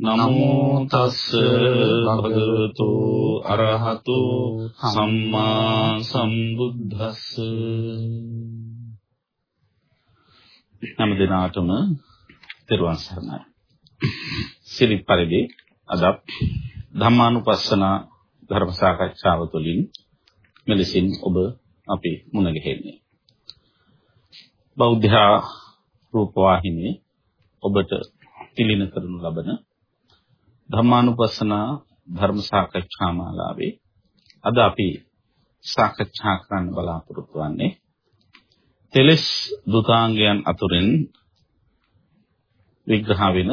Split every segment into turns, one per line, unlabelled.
නමෝ තස් භගවතු අරහතු සම්මා සම්බුද්දස්ස. නම දිනාටම තෙරුවන් සරණයි. සිරිත් පරිදි අද ධම්මානුපස්සන ධර්ම සාකච්ඡාව තුළින් මෙලෙසින් ඔබ අපි මුණ ගැහෙන්නේ. බෞද්ධ රූපවාහිනියේ ඔබට තිලින කරනු ලබන ධම්මානුපස්සන ධර්ම සාකච්ඡා මාලාවේ අද අපි සාකච්ඡා කරන්න බලාපොරොත්තු වෙන්නේ තෙලස් දුතාංගයන් අතුරින් විග්‍රහ වෙන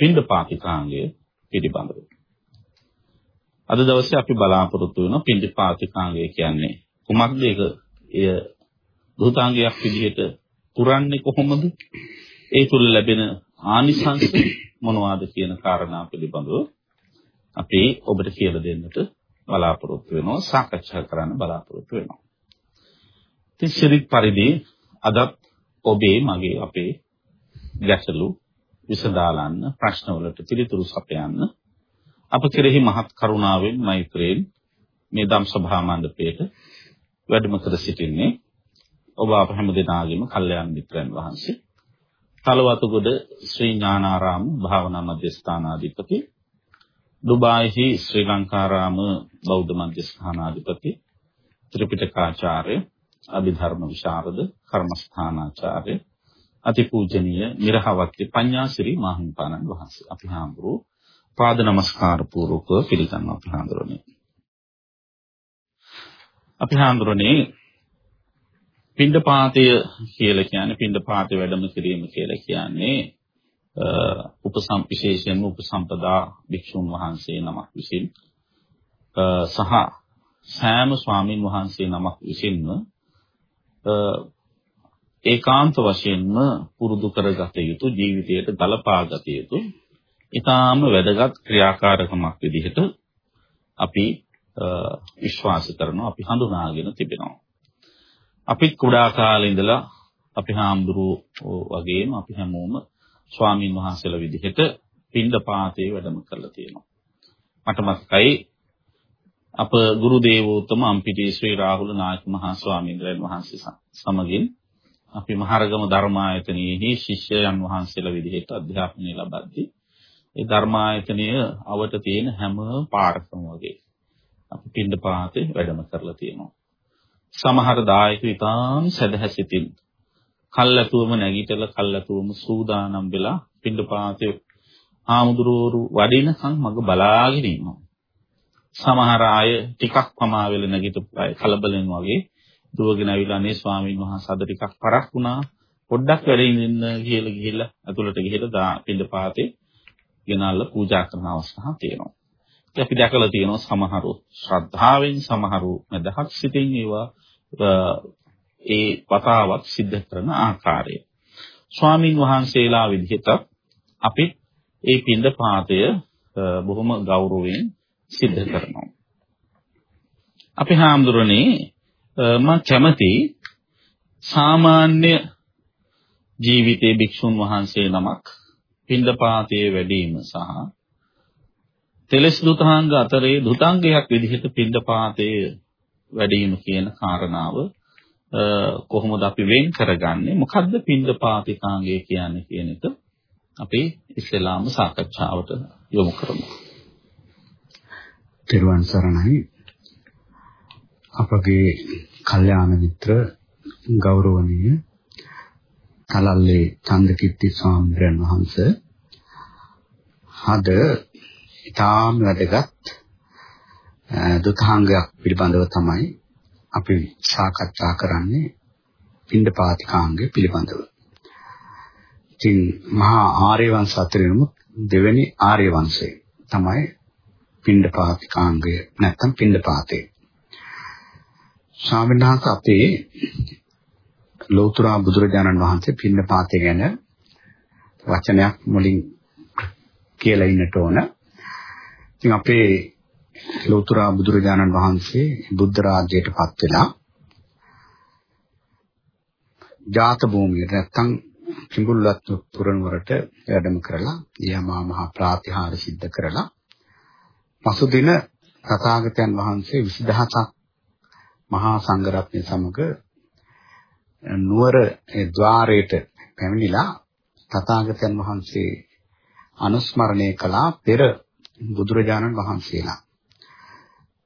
පින්ඩපාතිකාංගය පිළිබඳව. අද දවසේ අපි බලාපොරොත්තු වෙන පින්ඩපාතිකාංගය කියන්නේ කුමක්ද ඒක? එය දුතාංගයක් විදිහට පුරන්නේ කොහොමද? ඒ තුල ලැබෙන ආනිසංස මොනවාද කියන කාරණා පිළිබඳව අපි ඔබට කියලා දෙන්නට බලාපොරොත්තු වෙනවා සාකච්ඡා කරන්න බලාපොරොත්තු වෙනවා. ඉතින් ශරීර පරිදි අදත් ඔබේ මගේ අපේ ගැටලු විසඳාලන්න ප්‍රශ්නවලට පිළිතුරු සපයන්න අප කෙරෙහි මහත් කරුණාවෙන් මෛත්‍රියෙන් මේ ධම් සභා මණ්ඩපයේට වැඩම කර සිටින්නේ ඔබ අප හැම දෙනාගේම කල්යාණ මිත්‍රයන් වහන්සේ තලවතුගොඩ ශ්‍රී ඥානාරාම භාවනා මධ්‍යස්ථානාධිපති දුබායිහි ශ්‍රී ලංකාරාම බෞද්ධ මධ්‍යස්ථානාධිපති ත්‍රිපිටකාචාර්ය අභිධර්ම විශාරද කර්මස්ථානාචාර්ය අතිපූජනීය මිරහවත්ති පඤ්ඤාසිරි මහින්පාණන් වහන්සේ. අපි හාමුදුරු පාද නමස්කාර පූර්වකව පිළිගන්නවා අපි හාමුදුරනේ. අපි හාමුදුරනේ පින්ඩපාතය කියලා කියන්නේ පින්ඩපාතේ වැඩම කිරීම කියලා කියන්නේ උපසම්පිශේෂයෙන්ම උපසම්පදා භික්ෂුන් වහන්සේ නමක් විසින් සහ සෑම ස්වාමින් වහන්සේ නමක් විසින්ම ඒකාන්ත වශයෙන්ම පුරුදු කරගත යුතු ජීවිතයට ගලපාගත යුතු ඊටාම වැදගත් ක්‍රියාකාරකමක් විදිහට අපි විශ්වාස කරනවා අපි හඳුනාගෙන තිබෙනවා. අපිත් කුඩා කාලේ ඉඳලා අපි හාමුදුරුවෝ වගේම අපි හැමෝම ස්වාමින් වහන්සේලා විදිහට පින්ඩපාතේ වැඩම කරලා තියෙනවා. මට මතකයි අප ගුරු දේවෝත්තම අම්පිටි ශ්‍රී රාහුල නායක මහා ස්වාමීන් වහන්සේ සමගින් අපි මහරගම ධර්මායතනයේහි ශිෂ්‍යයන් වහන්සේලා විදිහට අධ්‍යාපනය ලබද්දී ඒ ධර්මායතනය අවට තියෙන හැම පාරකම වගේ අපි පින්ඩපාතේ වැඩම කරලා තියෙනවා. සමහර දායක ඉතාම සදහැසිතින් කල්ැතුවම නැගිටලා කල්ැතුවම සූදානම් වෙලා පින්ඩපාතේ ආමුදුරෝරු වඩිනකන් මග බලාගෙන ඉන්නවා. සමහර අය ටිකක් පමා වෙලා නැගිටපු අය කලබලෙන් වගේ දුවගෙන ඇවිල්ලා අනේ ස්වාමීන් වහන්සේ අද ටිකක් පරක් වුණා පොඩ්ඩක් වැඩේ ඉන්න කියලා ගිහිල්ලා ඇතුළට ගිහිල්ලා පින්ඩපාතේ ගෙනල්ලා පූජා කරන අවස්ථා තියෙනවා. අපි දැකලා තියෙනවා සමහරු ශ්‍රද්ධාවෙන් සමහරු මදහත් සිතින් ඒවා ඒ වතාවක් සිද්ධ කරන ආකාරය. ස්වාමින් වහන්සේලා විදිහට අපි ඒ පින්ද පාතය බොහොම ගෞරවයෙන් සිද්ධ කරනවා. අපි හාමුදුරනේ මම කැමති සාමාන්‍ය ජීවිතයේ භික්ෂුන් වහන්සේ නමක් පින්දපාතයේ වැඩීම සහ තෙලස් දුතාංග අතරේ දුතාංගයක් විදිහට පින්දපාතයේ වැඩිම කියන කාරණාව කොහොමද අපි වෙන් කරගන්නේ මොකද්ද පින්දපාතිකාංගය කියන්නේ කියන එක අපි ඉස්ලාම සාකච්ඡාවට යොමු කරමු.
තෙරුවන් සරණයි අපගේ කල්යාණ මිත්‍ර ගෞරවනීය කලල්ලේ චන්දකිත්ති ස්වාමීන් වහන්සේ අද ඊටාම් වැදගත් දුතාංගයක් පිළිබඳව තමයි අපි සාකච්ඡා කරන්නේ පින්ඩපාතිකාංගය පිළිබඳව. ඉතින් මහා ආර්ය වංශ අතරින්ම දෙවෙනි ආර්ය වංශය තමයි පින්ඩපාතිකාංගය නැත්නම් පින්ඩපාතේ. ස්වාමීන් වහන්සේ අපේ ලෞතර බුදුරජාණන් වහන්සේ පින්නපාතේ ගැන වචනයක් මුලින් කියලා ඉන්නට ඕන. ඉතින් අපේ ලෞතර බුදුරජාණන් වහන්සේ බුද්ධ රාජ්‍යයට පත් වෙලා ජාත භූමියට නැත්තම් කිඹුල්වත් පුරනුවරට වැඩම කරලා යමා මහ ප්‍රාතිහාර සිද්ධ කරලා පසුදින තථාගතයන් වහන්සේ 20000ක් මහා සංඝරත්නය සමග නුවර ඒ ద్వාරයට පැමිණිලා තථාගතයන් වහන්සේ අනුස්මරණය කළා පෙර බුදුරජාණන් වහන්සේලා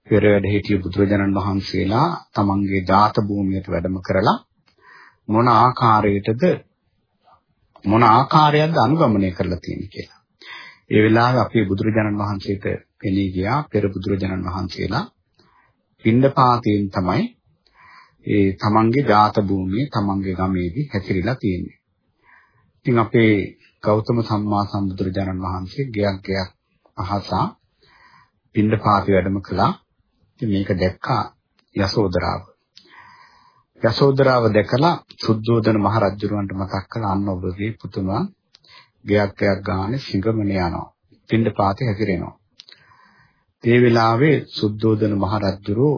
පෙර වැඩ සිටිය බුදුරජාණන් වහන්සේලා තමන්ගේ ජාත භූමියට වැඩම කරලා මොන ආකාරයටද මොන ආකාරයක්ද අනුගමනය කරලා තියෙන්නේ කියලා. ඒ වෙලාවේ අපේ බුදුරජාණන් වහන්සේට පෙනී ගියා පෙර බුදුරජාණන් වහන්සේලා පින්ඩපාතයෙන් තමයි ඒ තමන්ගේ ජාත භූමියේ තමන්ගේ ගමේදී හැසිරීලා තියෙන්නේ. ඉතින් අපේ ගෞතම සම්මා සම්බුදුරජාණන් වහන්සේ ගයක් ගයක් අහසා පින්ඩපාතේ වැඩම කළා. ඉතින් මේක දැක්කා යසෝදරාව. යසෝදරාව දැකලා සුද්ධෝදන මහ රජුරවන්ට මතක් කළා අන්න ඔබගේ පුතුණා ගයක් ගයක් ගානේ සිඟමන යනවා. පින්ඩපාතේ හැසිරෙනවා. ඒ වෙලාවේ සුද්ධෝදන මහ රජුරෝ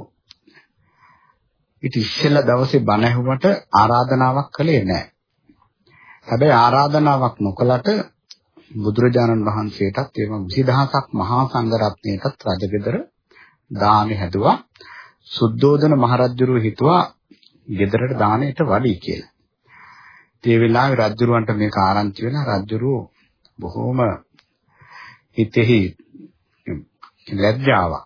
ඉතින් ඉස්සෙල්ලා දවසේ බණ ඇහුවට ආරාධනාවක් කළේ නැහැ. හැබැයි ආරාධනාවක් නොකලට බුදුරජාණන් වහන්සේටත් එවම 20000ක් මහා සංඝරත්නයටත් රජගෙදර දානෙ හැදුවා. සුද්ධෝදන මහරජුරුව හිතුවා ගෙදරට දානෙට වඩි කියලා. ඒ වෙලාවේ රජුරවන්ට මේක ආරංචි වෙලා රජුරුව බොහොම හිතෙහි ලැජ්ජාවක්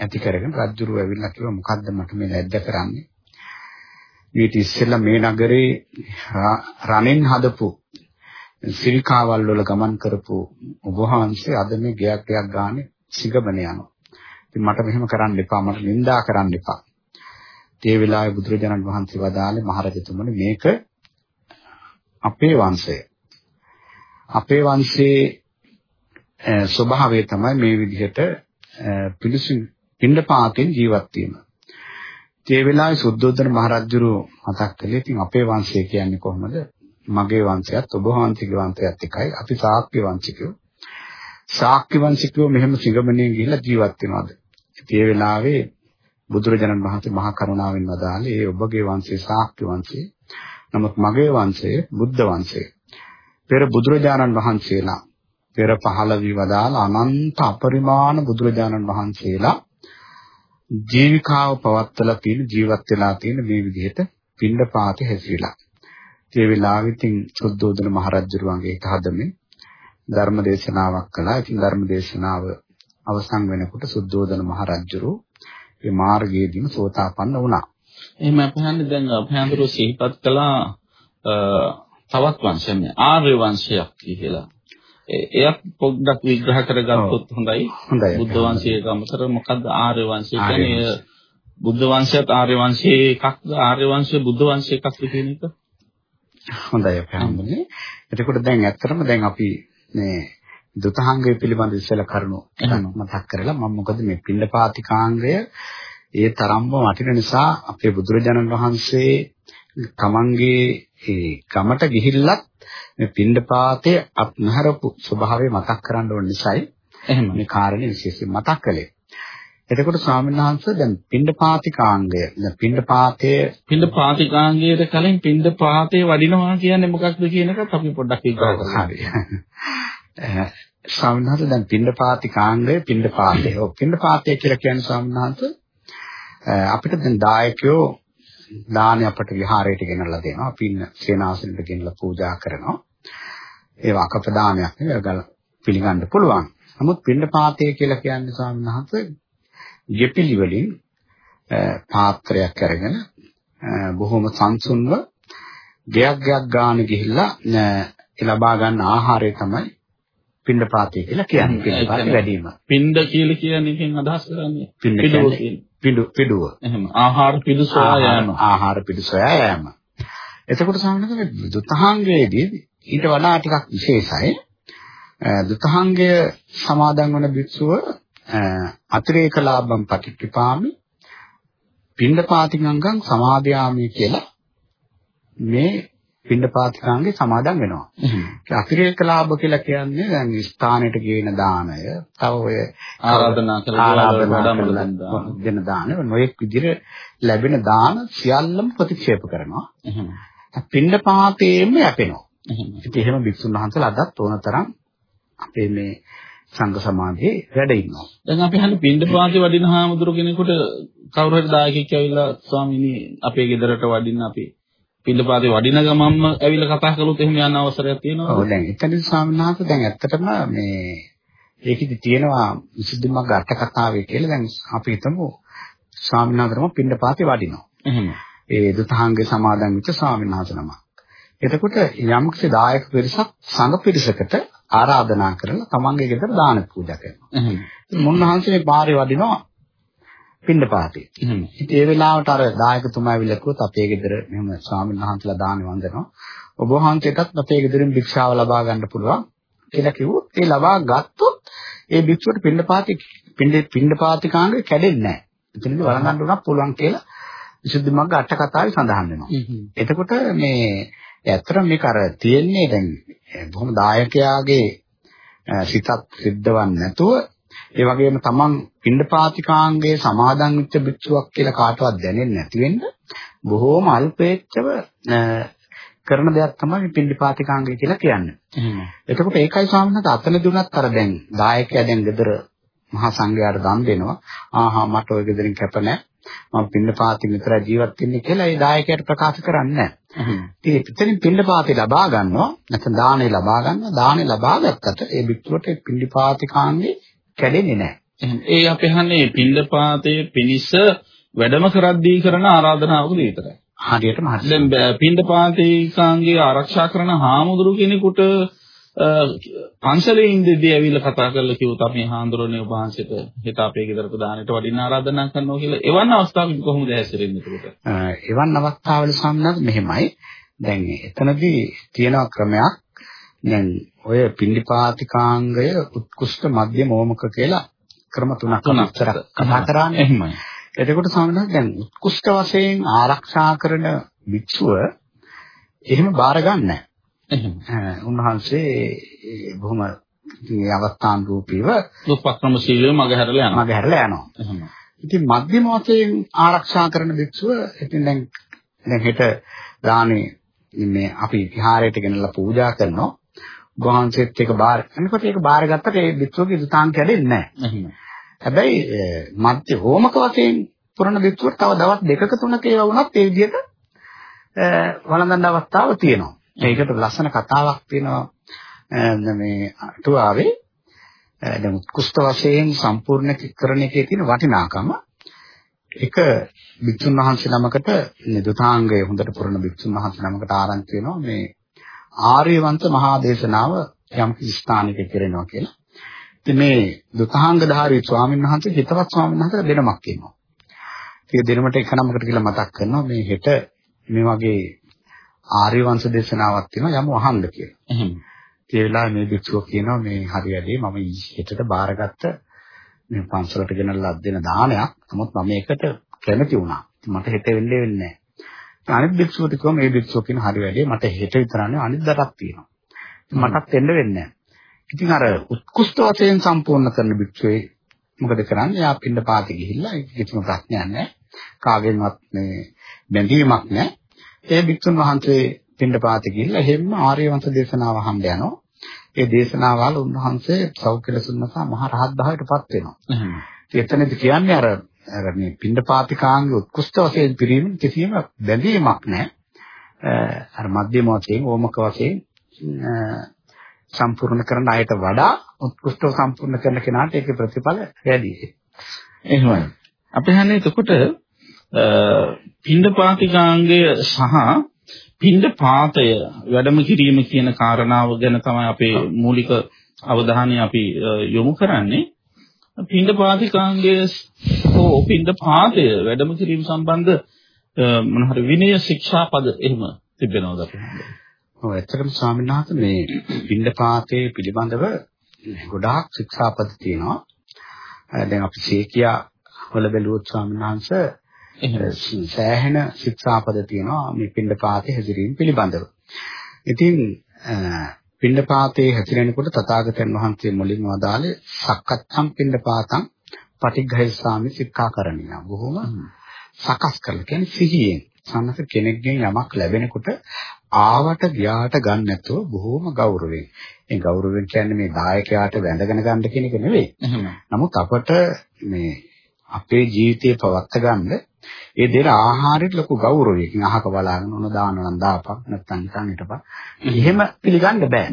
ඇති කරගෙන රජුරුව ඇවිල්ලා කිව්වා මොකද්ද මට මේ ලැජ්ජ කරන්නේ ඊට ඉස්සෙල්ලා මේ නගරේ රණෙන් හදපු සිරිකාවල් වල ගමන් කරපු ඔබ වහන්සේ අද මේ ගයක් ගයක් ගානේ සිගමන යනවා. ඉතින් මට මෙහෙම කරන්න එපා මට නිඳා කරන්න එපා. ඒ වෙලාවේ බුදුරජාණන් වහන්සේ වදාළේ මහරජතුමනි මේක අපේ වංශය. අපේ වංශයේ ස්වභාවය තමයි මේ විදිහට පිළිසින් පින්ඩපාතෙන් ජීවත් වීම. ඒ වෙලාවේ සුද්ධෝදන මහරජුරු මතක් කළේ ඉතින් අපේ වංශය කියන්නේ කොහොමද? මගේ වංශයත් ඔබ වහන්සේගේ වංශයත් එකයි. අපි ශාක්‍ය වංශිකයෝ. ශාක්‍ය වංශිකයෝ මෙහෙම සිඟමනේ ගිහිල්ලා ජීවත් වෙනවද? ඒ වෙලාවේ බුදුරජාණන් වහන්සේ මහා කරුණාවෙන් වදාළේ ඒ ඔබගේ වංශය ශාක්‍ය වංශය. නමුත් මගේ වංශය බුද්ධ වංශය. පෙර බුදුරජාණන් වහන්සේලා පෙර පහළ වී වදාළ අනන්ත අපරිමාණ බුදුරජාණන් වහන්සේලා ජීවිකාව පවත්වලා තියෙන ජීවත් වෙලා තියෙන මේ විදිහට පින්ඩ පාතේ හැසිරিলা. ඒ වෙලාවෙ ඉතින් සුද්ධෝදන මහරජුරුවන්ගේ හිත හදමින් ධර්ම දේශනාවක් කළා. ඉතින් ධර්ම දේශනාව අවසන් වෙනකොට සුද්ධෝදන මහරජුරු මේ මාර්ගයේදීම සෝතාපන්න වුණා.
එහෙම අපහන්නේ දැන් අපහන්දරෝ සිහිපත් කළා තවත් වංශයක් ආර්ය වංශයක් කියලා. එයත් පොඩ්ඩක් විග්‍රහ කරගත්තොත් හොඳයි. බුද්ධ වංශයේ අමතර මොකද්ද ආර්ය වංශය කියන්නේ? බුද්ධ වංශයත් ආර්ය වංශයේ එකක්ද ආර්ය වංශය බුද්ධ වංශයේ එකක්ද කියන එක?
හොඳයි අපි හම්බුනේ. එතකොට දැන් ඇත්තටම දැන් අපි මේ දුතහංගය පිළිබඳ ඉස්සෙල්ලා කරුණු මතක් කරලා මම මොකද මේ පින්නපාතිකාංගය ඒ තරම්ම වටින නිසා අපේ බුදුරජාණන් වහන්සේ තමන්ගේ ඒ ගමට ගිහිල්ලත් මේ පින්ඩපාතයේ අත්නහරපු ස්වභාවය මතක් කරන්න ඕන නිසායි එහෙම මේ කාරණේ විශේෂයෙන් මතක් කළේ. එතකොට ස්වාමීන් වහන්සේ දැන් පින්ඩපාතිකාංගය දැන් පින්ඩපාතයේ
පින්ඩපාතිකාංගයට කලින් පින්ඩපාතේ වඩිනවා කියන්නේ මොකක්ද කියන එකත් අපි පොඩ්ඩක් විග්‍රහ කරමු.
හරි. ස්වාමීන් වහන්සේ දැන් පින්ඩපාතිකාංගය පින්ඩපාතේ. ඔව් පින්ඩපාතය කියලා කියන්නේ ස්වාමීන් වහන්සේ අපිට දැන් දායකයෝ දානි අපට විහාරයට ගෙනල්ලා දෙනවා. පින්න සේනාසනෙට ගෙනල්ලා පූජා කරනවා. ඒවා අකපදානයක් නෙවෙයි පිළිගන්න පුළුවන්. නමුත් පින්නපාතය කියලා කියන්නේ ස්වාමීන් වහන්සේ ගෙපිලි වලින් පාත්‍රයක් අරගෙන බොහොම සංසුන්ව ගයක් ගයක් ගාන ගිහිල්ලා ලබා ගන්න ආහාරය තමයි පින්නපාතය කියලා කියන්නේ. පින්නපාතය වැඩිම.
පින්ඩ කියලා කියන්නේ එකෙන් අදහස් කරන්නේ.
කියන්නේ පිඩු පිඩුව.
එහෙම ආහාර පිඩු සොයා යෑම.
ආහාර පිඩු සොයා යෑම. එතකොට සාමාන්‍යයෙන් දුතහාංගයේදී ඊට වඩා ටිකක් විශේෂයි. දුතහාංගය සමාදන් වන භික්ෂුව අතිරේක ලාභම් පටිච්චපාමි පින්ඩපාතිකංගම් සමාදයාමි කියලා මේ පින්ඩපාතිකාංගේ සමාදන් වෙනවා. ඒ අතිරේක ලාභ කියලා කියන්නේ දැන් ස්ථානෙට ගේන දාණය, තව ඔය
ආරාධනා කරලා
දෙන දාන නොයෙක් විදිහට ලැබෙන දාන සියල්ලම ප්‍රතික්ෂේප කරනවා. පින්ඩපාතේම යැපෙනවා. ඉතින් එහෙම භික්ෂුන් වහන්සේලා අදත් ඕනතරම් අපේ මේ සංඝ සමාජයේ වැඩ ඉන්නවා.
දැන් අපි හන්නේ පින්ඩපාතේ වඩින හාමුදුරු කෙනෙකුට කවුරු හරි දායකයෙක් ඇවිල්ලා ස්වාමීනි අපේ ගෙදරට වඩින්න අපි පිළිපාතේ වඩින ගමම්ම ඇවිල්ලා කතා කළොත් එහෙම යන අවසරයක් තියෙනවා.
ඔව් දැන් එතනදි ස්වාමීන් වහන්සේ දැන් ඇත්තටම මේ ඒකෙදි තියෙනවා විසුද්ධි මග්ග අට කතාවේ කියලා දැන් අපි හිතමු ස්වාමීන් වහන්සේම පිළිපාතේ වඩිනවා.
එහෙම.
ඒ දුතහාංගේ සමාදන් වෙච්ච ස්වාමීන් වහන්සේ නමක්. එතකොට යම්කිසි දායක පිරිසක් සංඝ පිරිසකට ආරාධනා කරලා තමන්ගේ ගෙදර දාන පූජා කරනවා.
එහෙම.
මුන්නහන්සේ මේ පාරේ වඩිනවා පින්නපාතේ.
එහෙම.
ඉතින් ඒ වෙලාවට අර දායකතුමා ඇවිල්ලා කිව්වොත් අපේ ගෙදර මෙහෙම ස්වාමීන් වහන්සේලා දාන වන්දනවා. ඔබ වහන්සේටත් අපේ ගෙදරින් භික්ෂාව ලබා ගන්න පුළුවන් කියලා කිව්වොත් ඒ ලබා ගත්තොත් ඒ භික්ෂුවට පින්නපාතේ පින්නපාතිකාංගේ කැඩෙන්නේ නැහැ. එතනදි වළඳන්න උනක් පුළුවන් කියලා විසුද්ධි මග්ග අට කතාවේ සඳහන් වෙනවා. එතකොට මේ ඇත්තටම මේක අර තියෙන්නේ දැන් බොහොම දායකයාගේ සිතත් සිද්ධවන්නේ නැතුව ඒ වගේම තමන් පින්ඩපාතිකාංගයේ සමාදන් වෙච්ච භික්ෂුවක් කියලා කාටවත් දැනෙන්නේ නැති වෙන්න බොහෝම අල්පේච්ඡව කරන දෙයක් තමයි පින්ඩපාතිකාංගය කියලා කියන්නේ. එතකොට ඒකයි ස්වාමීන් අතන දුනත් අර දැන් දායකයා දැන් ගෙදර මහා සංඝයාට දන් දෙනවා. ආහා මට ওই ගෙදරින් කැප නැහැ. මම පින්ඩපාති විතරයි ජීවත් වෙන්නේ කියලා ඒ දායකයාට ප්‍රකාශ කරන්නේ නැහැ. ඉතින් එතනින් පින්ඩපාති ලබා ගන්නවා. නැත්නම් දාණය ලබා ගන්නවා. දාණය ලබා ගත්තට ඒ භික්ෂුවට පින්ඩපාතිකාංගේ කැඩෙන්නේ නැහැ.
ඒ අපි අහන්නේ පින්දපාතයේ පිනිස වැඩම කරද්දී කරන ආරාධනාවක විතරයි.
හරියටම හරි.
දැන් පින්දපාතිකාංගේ ආරක්ෂා කරන හාමුදුරු කෙනෙකුට පන්සලේ ඉඳදී ඇවිල්ලා කතා කරලා කිව්වොත් අපි හාමුදුරනේ වහන්සේට හිත අපේ ගෙදරට දාන්නට වඩින්න ආරාධනා කරනවා කියලා එවන් අවස්ථාවක කොහොමද හැසිරෙන්නේ ඒකට?
එවන් අවස්ථාවල සම්මත මෙහෙමයි. දැන් එතනදී තියෙන ක්‍රමයක් දැන් ඔය පින්ඩිපාතිකාංගය උත්කෘෂ්ඨ මධ්‍යම ඕමක කියලා ක්‍රම තුනක් විතර කතා කරන්නේ
එහෙමයි.
එතකොට සාමාන්‍යයෙන් දැන් උත්කෘෂ්ඨ වශයෙන් ආරක්ෂා කරන භික්ෂුව එහෙම බාර ගන්නෑ. උන්වහන්සේ බොහොම මේ අවස්ථාන් රූපීව
දුප්පක්‍රමශීලීව මගහැරලා යනවා.
මගහැරලා යනවා.
එහෙම.
ඉතින් මධ්‍යම වශයෙන් ආරක්ෂා කරන භික්ෂුව ඉතින් දැන් දැන් හෙට දානේ මේ අපි විහාරයට ගෙනලා පූජා කරනවා. වහන්සේත් එක බාර එනකොට ඒක බාරගත්තට ඒ විත්‍රෝගේ දුතාං කැඩෙන්නේ නැහැ. හැබැයි මධ්‍ය හෝමක වශයෙන් පුරණ විත්‍රෝට තව දවස් දෙකක තුනක ඒවා වුණත් ඒ විදිහට වළඳන අවස්ථාව තියෙනවා. ඒකට ලස්සන කතාවක් තියෙනවා මේ අටුවාවේ දැන් උත්කෘෂ්ඨ වශයෙන් සම්පූර්ණ කරන එකේ තියෙන වටිනාකම එක භික්ෂුන් වහන්සේ නමකට නිදුතාංගය හොඳට පුරන භික්ෂුන් වහන්සේ නමකට ආරංචි වෙනවා මේ ආර්යවංශ මහා දේශනාව යම් ස්ථානයක කෙරෙනවා කියලා. ඉතින් මේ දුතාංගධාරී ස්වාමීන් වහන්සේ හිතවත් ස්වාමීන් වහන්සේ දෙනමක් ඉන්නවා. ඉතින් දෙනමට එක නමකට කියලා මතක් කරනවා මේ හෙට මේ වගේ ආර්යවංශ දේශනාවක් තියෙනවා යමු අහන්න කියලා.
එහෙම.
ඒ වෙලාවේ මේ භික්ෂුව කියනවා මේ හරි වැඩේ මම හෙටට බාරගත්ත මේ පන්සලට ගෙනල්ලා දෙන දානයක්. නමුත් මම ඒකට කැමති වුණා. මට හෙට වෙන්නේ වෙන්නේ නැහැ. අනිත් භික්ෂුවට කිව්වා මේ භික්ෂුව කියන හරි වැඩේ මට හෙට විතරන්නේ අනිද්දාටත් තියෙනවා. මටත් එන්න වෙන්නේ. ඉතින් අර උත්කෘෂ්ඨ වශයෙන් සම්පූර්ණ කරන භික්ෂුවේ මොකද කරන්නේ? යා පින්න පාති ගිහිල්ලා කිසිම ප්‍රශ්නයක් නැහැ. කාගෙන්වත් මේ බැඳීමක් නැහැ. ඒ භික්ෂුන් වහන්සේ පින්න පාති ගිහිල්ලා එහෙම්ම ආර්ය වංශ දේශනාව අහන්න යනවා. ඒ දේශනාවල උන්වහන්සේ සෞඛ්‍යලසුන්නසා මහ රහත් භාවයටපත් වෙනවා. එතනදි කියන්නේ අර අර මේ පින්ඩපාතිකාංග උත්කෘෂ්ඨ වශයෙන් පිරීම කිසියම් බැඳීමක් නැහැ. අර මධ්‍යම වශයෙන් ඕමක වශයෙන් සම්පූර්ණ කරන අයට වඩා උත්කෘෂ්ඨව සම්පූර්ණ කරන කෙනාට ඒකේ ප්‍රතිඵල වැඩි.
එහෙමයි. අපි හන්නේ එතකොට පින්ඩපාතිකාංගය සහ පින්ඩපාතය වැඩම කිරීම කියන කාරණාව ගැන තමයි අපේ මූලික අවධානය අපි යොමු කරන්නේ. පින්ඩපාතිකාංගය හෝ පින්ඩපාතය වැඩම කිරීම සම්බන්ධ මොන හරි විනය ශික්ෂාපද එහෙම තිබෙනවද අපේ
ඔව් ඇත්තටම ස්වාමීන් වහන්සේ මේ පින්ඩපාතයේ පිළිබඳව ගොඩාක් ශික්ෂාපද තියෙනවා. දැන් අපි සීකියා වල බැලුවොත් ස්වාමීන් වහන්සේ සෑහෙන ශික්ෂාපද තියෙනවා මේ පින්ඩපාතේ හැසිරීම පිළිබඳව. ඉතින් පින්ඩපාතේ හැසිරෙනකොට තථාගතයන් වහන්සේ මුලින්ම වදාළේ සක්කච්ඡම් පින්ඩපාතං පටිඝයිසාමි සික්ඛාකරණිය. බොහොම සකස් කරලා කියන්නේ සිහියෙන් සම්මත කෙනෙක්ගෙන් යමක් ලැබෙනකොට ආවට ගියාට ගන්න නැතුව බොහොම ගෞරවයෙන්. ඒ ගෞරවයෙන් කියන්නේ මේ දායකයාට වැඳගෙන ගන්න කියන එක නෙවෙයි. නමුත් අපට මේ අපේ ජීවිතේ පවත්ත ගන්න ඒ දෙන ආහාරයට ලොකු ගෞරවයකින් අහක බලාගෙන උන දානවා නම් දාපන් නැත්නම් නිකන් හිටපන්. එහෙම පිළිගන්න බෑ.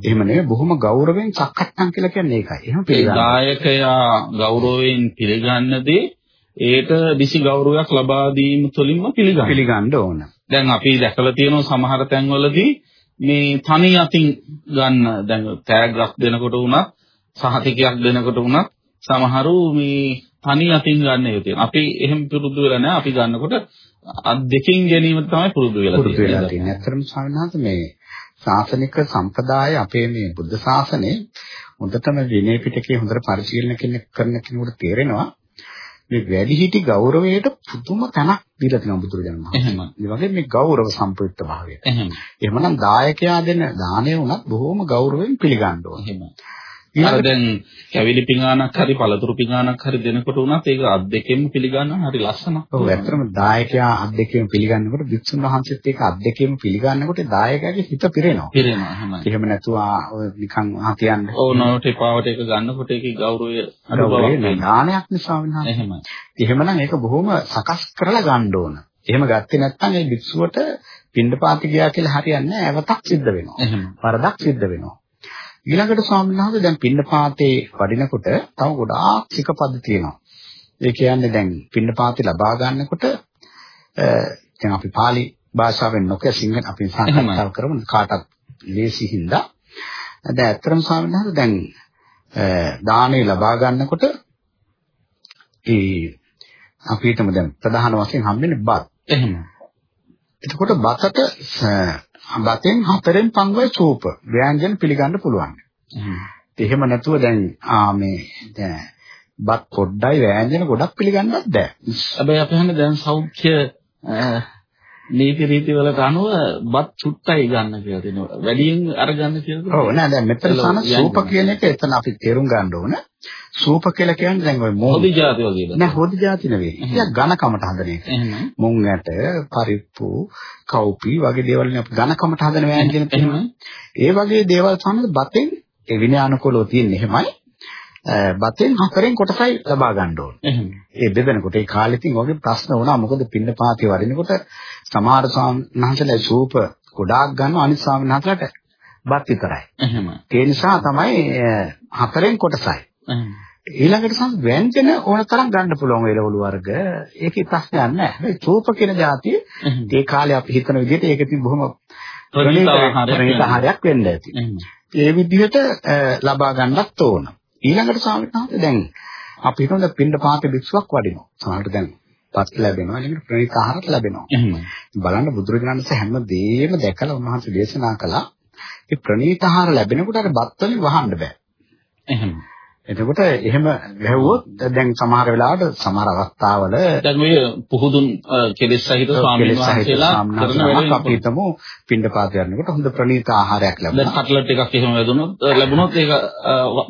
එහෙම නෙවෙයි බොහොම ගෞරවයෙන් සක්කත්තම් කියලා කියන්නේ ඒකයි. එහෙම පිළිගන්න.
දායකයා ගෞරවයෙන් පිළිගන්නදී ඒට දිසි ගෞරවයක් ලබා දීම තුළින්ම පිළිගන්න.
පිළිගන්න ඕන.
දැන් අපි දැකලා තියෙනවා සමහර තැන්වලදී මේ තනි අතින් ගන්න දැන් තෑග්ගක් දෙනකොට වුණත් සහතිකයක් දෙනකොට වුණත් සමහරු මේ තනි අතින් ගන්න ඒවා තියෙනවා. අපි එහෙම පුරුදු වෙලා නැහැ. අපි ගන්නකොට අත් දෙකෙන් ගැනීම තමයි පුරුදු වෙලා තියෙන්නේ.
පුරුදු වෙලා තියෙන්නේ. ඇත්තටම ස්වාමීන් වහන්සේ මේ ශාසනික සම්ප්‍රදාය අපේ මේ බුද්ධ ශාසනයේ හොඳටම විනය පිටකේ හොඳට පරිශීලනය කරන කෙනෙකුට තේරෙනවා මේ වැඩිහිටි ගෞරවයට පුදුම තැනක් දීලා තියෙනවා බුදුරජාණන් වහන්සේ. ඒ වගේ මේ ගෞරව සම්ප්‍රයුක්ත භාවය.
එහෙම.
එහෙමනම් දායකයා දෙන දාණය උනත් බොහොම ගෞරවයෙන් පිළිගන්න ඕනේ.
අර දැන් කැවිලි පිඟානක් හරි පළතුරු පිඟානක් හරි දෙනකොට උනත් ඒක අත් දෙකෙන්ම පිළිගන්නවා හරි ලස්සනක්.
ඔව් ඇත්තටම දායකයා අත් දෙකෙන්ම පිළිගන්නකොට වික්ෂුන් වහන්සේත් ඒක අත් දෙකෙන්ම පිළිගන්නකොට දායකයාගේ හිත පිරෙනවා.
පිරෙනවා එහෙමයි.
එහෙම නැතුව ඔය නිකන් අහතියන්න.
ඔව් නොට පාවට ඒක ගන්නකොට ඒකේ ගෞරවය
අනුභවයක් නේ ඥානයක් නේ ස්වාමීන් වහන්සේ.
එහෙමයි.
එහෙමනම් ඒක බොහොම සකස් කරලා ගන්න ඕන. එහෙම ගත්තේ නැත්නම් ඒ වික්ෂුවට පින්ඩපාති ගියා කියලා හරියන්නේ නැහැ. ඇවතක් සිද්ධ වෙනවා.
එහෙම.
වරදක් සිද්ධ වෙනවා. ඊළඟට ස්වාමීන් වහන්සේ දැන් පින්නපාතේ වඩිනකොට තව ගොඩාක් සිකපද තියෙනවා. ඒ කියන්නේ දැන් පින්නපාතේ ලබා ගන්නකොට දැන් අපි pāli භාෂාවෙන් නොකිය සිංහල අපි සාකච්ඡා කරමු කාටත් ලේසි හින්දා. දැන් ඇත්තටම ස්වාමීන් වහන්සේ දැන් දානේ ලබා ගන්නකොට ඒ අපි හිතමු දැන් ප්‍රධාන වශයෙන් හම්බෙන්නේ බත්.
එහෙම.
එතකොට බතට බතෙන් හතරෙන් පංගුවයි සූප ව්‍යංජන පිළිගන්න පුළුවන්. එහෙම නැතුව දැන් ආ මේ දැන් බත් පොඩ්ඩයි ව්‍යංජන ගොඩක් පිළිගන්නත් බෑ.
හැබැයි අපි හන්නේ දැන් සෞඛ්‍ය නීති රීති වලට අනුව බත් චුට්ටයි ගන්න කියලා දෙනවා. වැඩියෙන් අරගන්න කියලා.
ඔව් නෑ දැන් මෙතන සන සූප කියන එක එතන අපි තේරුම් ගන්න ඕන. සූප කියලා කියන්නේ දැන් ඔය මොහොදි
ಜಾති වගේද?
නෑ හොදි ಜಾති නෙවෙයි. ඒක ඝනකමට හදන එක. මුං ඇට, පරිප්පු, කව්පි වගේ දේවල් නේ අපි ඝනකමට හදන වෑංජන තියෙනවා. ඒ වගේ දේවල් සමග බතෙන් ඒ විනයානුකූලව තියෙන්නේ එහෙමයි. බතෙන් හතරෙන් කොටසයි ලබා ගන්න ඕනේ. ඒ බෙදෙනකොට ඒ කාලෙකින් වගේ ප්‍රශ්න වුණා. මොකද පින්න පාතිය වරිනකොට සමහර සාමණේරලා සූප ගොඩාක් ගන්නවා අනිත් සාමණේරලාට බත් විතරයි.
එහෙම.
ඒ නිසා තමයි හතරෙන් කොටසයි. ඊළඟට සම් ව්‍යංජන ඕන තරම් ගන්න පුළුවන් වේලවලු වර්ග. ඒකේ ප්‍රශ්නයක් නැහැ. හැබැයි සූප කියන જાතිය ඒ කාලේ අපි හිතන විදිහට ඒක ඉතින් බොහොම
ප්‍රණීත
වෙන්න ඇති. ඒ විදිහට ලබා ගන්නත් ඕන. ඊළඟට ස්වාමීන් දැන් අපි හිතමු පින්ඩ පාත භික්ෂුවක් වඩිනවා. සමහරට දැන් පත් ලැබෙනවා ඊළඟට ප්‍රණීත ආහාරත් ලැබෙනවා. බලන්න බුදුරජාණන් වහන්සේ හැම දෙයක්ම දැකලා උන්වහන්සේ දේශනා කළා. ඒ ප්‍රණීත ආහාර ලැබෙනකොට අර බත් වලින් වහන්න බෑ.
එහෙම.
එතකොට එහෙම වැහුවොත් දැන් සමහර වෙලාවට සමහර අවස්ථාවල
දැන් මේ පුහුදුන් කෙලෙස් සහිත ස්වාමීන් වහන්සේලා කරන වැඩ
අපි හිතමු පින්ඩපාත යනකොට හොඳ ප්‍රණීත ආහාරයක්
දැන්
ලැබුණා.
කට්ලට් එකක් එහෙම වැදුනොත් ලැබුණොත් ඒක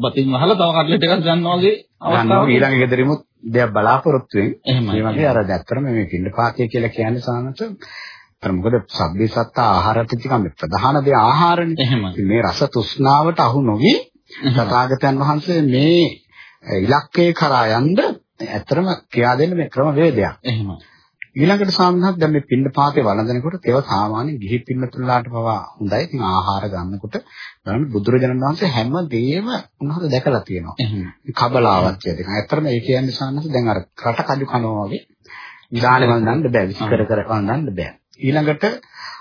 බතින් වහලා තව කට්ලට් එකක් ගන්නවා වගේ අවස්ථාවක්
ඊළඟ ගෙදරිමුත් දෙයක් බලාපොරොත්තු වෙන. මේ වගේ අර දැක්තරම මේ පින්ඩපාතය කියලා කියන්නේ සානත අර මොකද සබ්බේ සත්ත ආහාර ප්‍රතිකම් ප්‍රධාන දේ ආහාරනේ. මේ රස තෘෂ්ණාවට අහු නොවි තථාගතයන් වහන්සේ මේ ඉලක්කේ කරා යන්න ඇත්තටම කියා දෙන්න මේ ක්‍රම වේදයක්.
එහෙමයි.
ඊළඟට සාමනහත් දැන් මේ පින්න පාතේ වළඳනකොට ඒව සාමාන්‍ය ගිහි පින්නතුලාට පවා හොඳයි. ඉතින් ආහාර ගන්නකොට බලන්න බුදුරජාණන් වහන්සේ හැම දෙයක්ම උන්වහන්සේ දැකලා තියෙනවා. කබලාවක් කියන. ඇත්තටම ඒ කියන්නේ සාමනහත් දැන් අර රට කඩු කනවා වගේ ඉදාලේ වළඳන්න බෑ. විසිකර කර වළඳන්න බෑ. ඊළඟට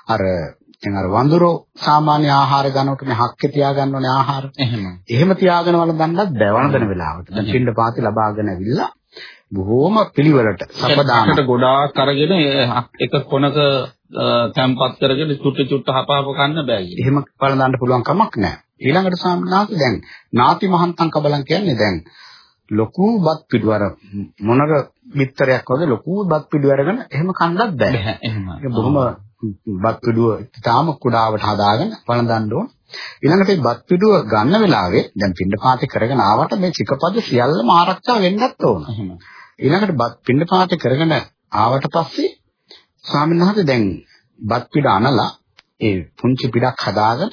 අර දැන් අර වඳුරෝ සාමාන්‍ය ආහාර ගන්නකොට මේ හක්කේ තියා ගන්න ඕනේ ආහාර.
එහෙමයි.
එහෙම තියාගෙන වළඳන්නත් බෑ වළඳන වෙලාවට. දැන් පින්න පාති ලබාගෙන ඇවිල්ලා බොහෝම පිළිවෙලට සපදාන
සපදානට ගොඩාක් අරගෙන එක කොනක තැම්පත් කරගෙන චුට්ට චුට්ට හපාප කන්න බෑ.
එහෙම වළඳන්න පුළුවන් කමක් නැහැ. ඊළඟට සාමනාත දැන් නාති මහන්තං කබලන් කියන්නේ දැන් ලොකු බත් පිටු අර මොනර බිත්තරයක් වගේ ලොකු බත් පිඩු අරගෙන එහෙම කන්නත් බෑ.
එහෙම.
ඒක බොහොම බත් පිඩුව තාම කුඩාවට හදාගෙන වළඳන්න ඕන. ඊළඟට මේ බත් පිඩුව ගන්න වෙලාවේ දැන් පින්නපාතේ කරගෙන ආවට මේ චිකපද සියල්ලම ආරක්ෂා වෙන්නත් ඕන. ඊළඟට බත් පින්නපාතේ කරගෙන ආවට පස්සේ ස්වාමීන් වහන්සේ දැන් බත් පිඩ අනලා ඒ පුංචි පිටක් හදාගෙන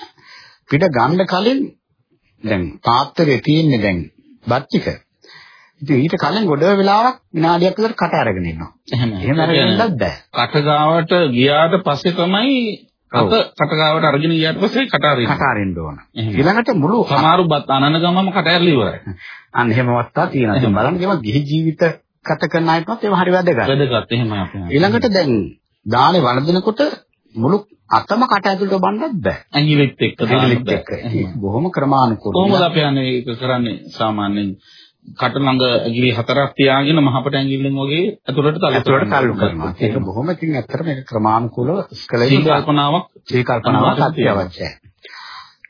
පිට ගන්න කලින් දැන් පාත්‍රයේ තියෙන්නේ දැන් බත් ටික. ඉතින් ඊට කලින් ගොඩ වෙලාවක් විනාඩියක් විතර කට අරගෙන ඉන්නවා.
එහෙම.
එහෙම අරගෙනත් බෑ.
කටගාවට ගියාට පස්සේ තමයි. අත කටගාවට අරගෙන ගියාට පස්සේ කට අරින්න.
කට අරින්න ඕන. ඊළඟට මුළු
සමහරු බත් අනන ගමම කට ඇරලා ඉවරයි.
අන්න එහෙම අවස්ථා තියෙනවා. ඉතින් බලන්න ඒවා ගිහි ජීවිත ගත කරන අයටත් ඒවා හරි වැදගත්.
වැදගත් එහෙමයි අපි.
ඊළඟට දැන් දානේ වළඳනකොට මුළු අතම කට ඇතුළට බන්නත් බෑ.
ඇඟිලිත් එක්ක දාන්න
ඇඟිලිත්
බෑ.
බොහොම ක්‍රමානුකූලව.
කොහොමද අපි යන්නේ ඒක කරන්නේ සාමාන්‍යයෙන් කට ළඟ ඇඟිලි හතරක් තියාගෙන මහපට ඇඟිල්ලෙන් වගේ ඇතුළට තල්ලු
ඇතුළට තල්ලු කරනවා. ඒක බොහොම ඉතින් ඇත්තට මේක ක්‍රමානුකූලව කළ යුතු
කල්පනාවක්
ඒ කල්පනාවක් අත්‍යවශ්‍යයි.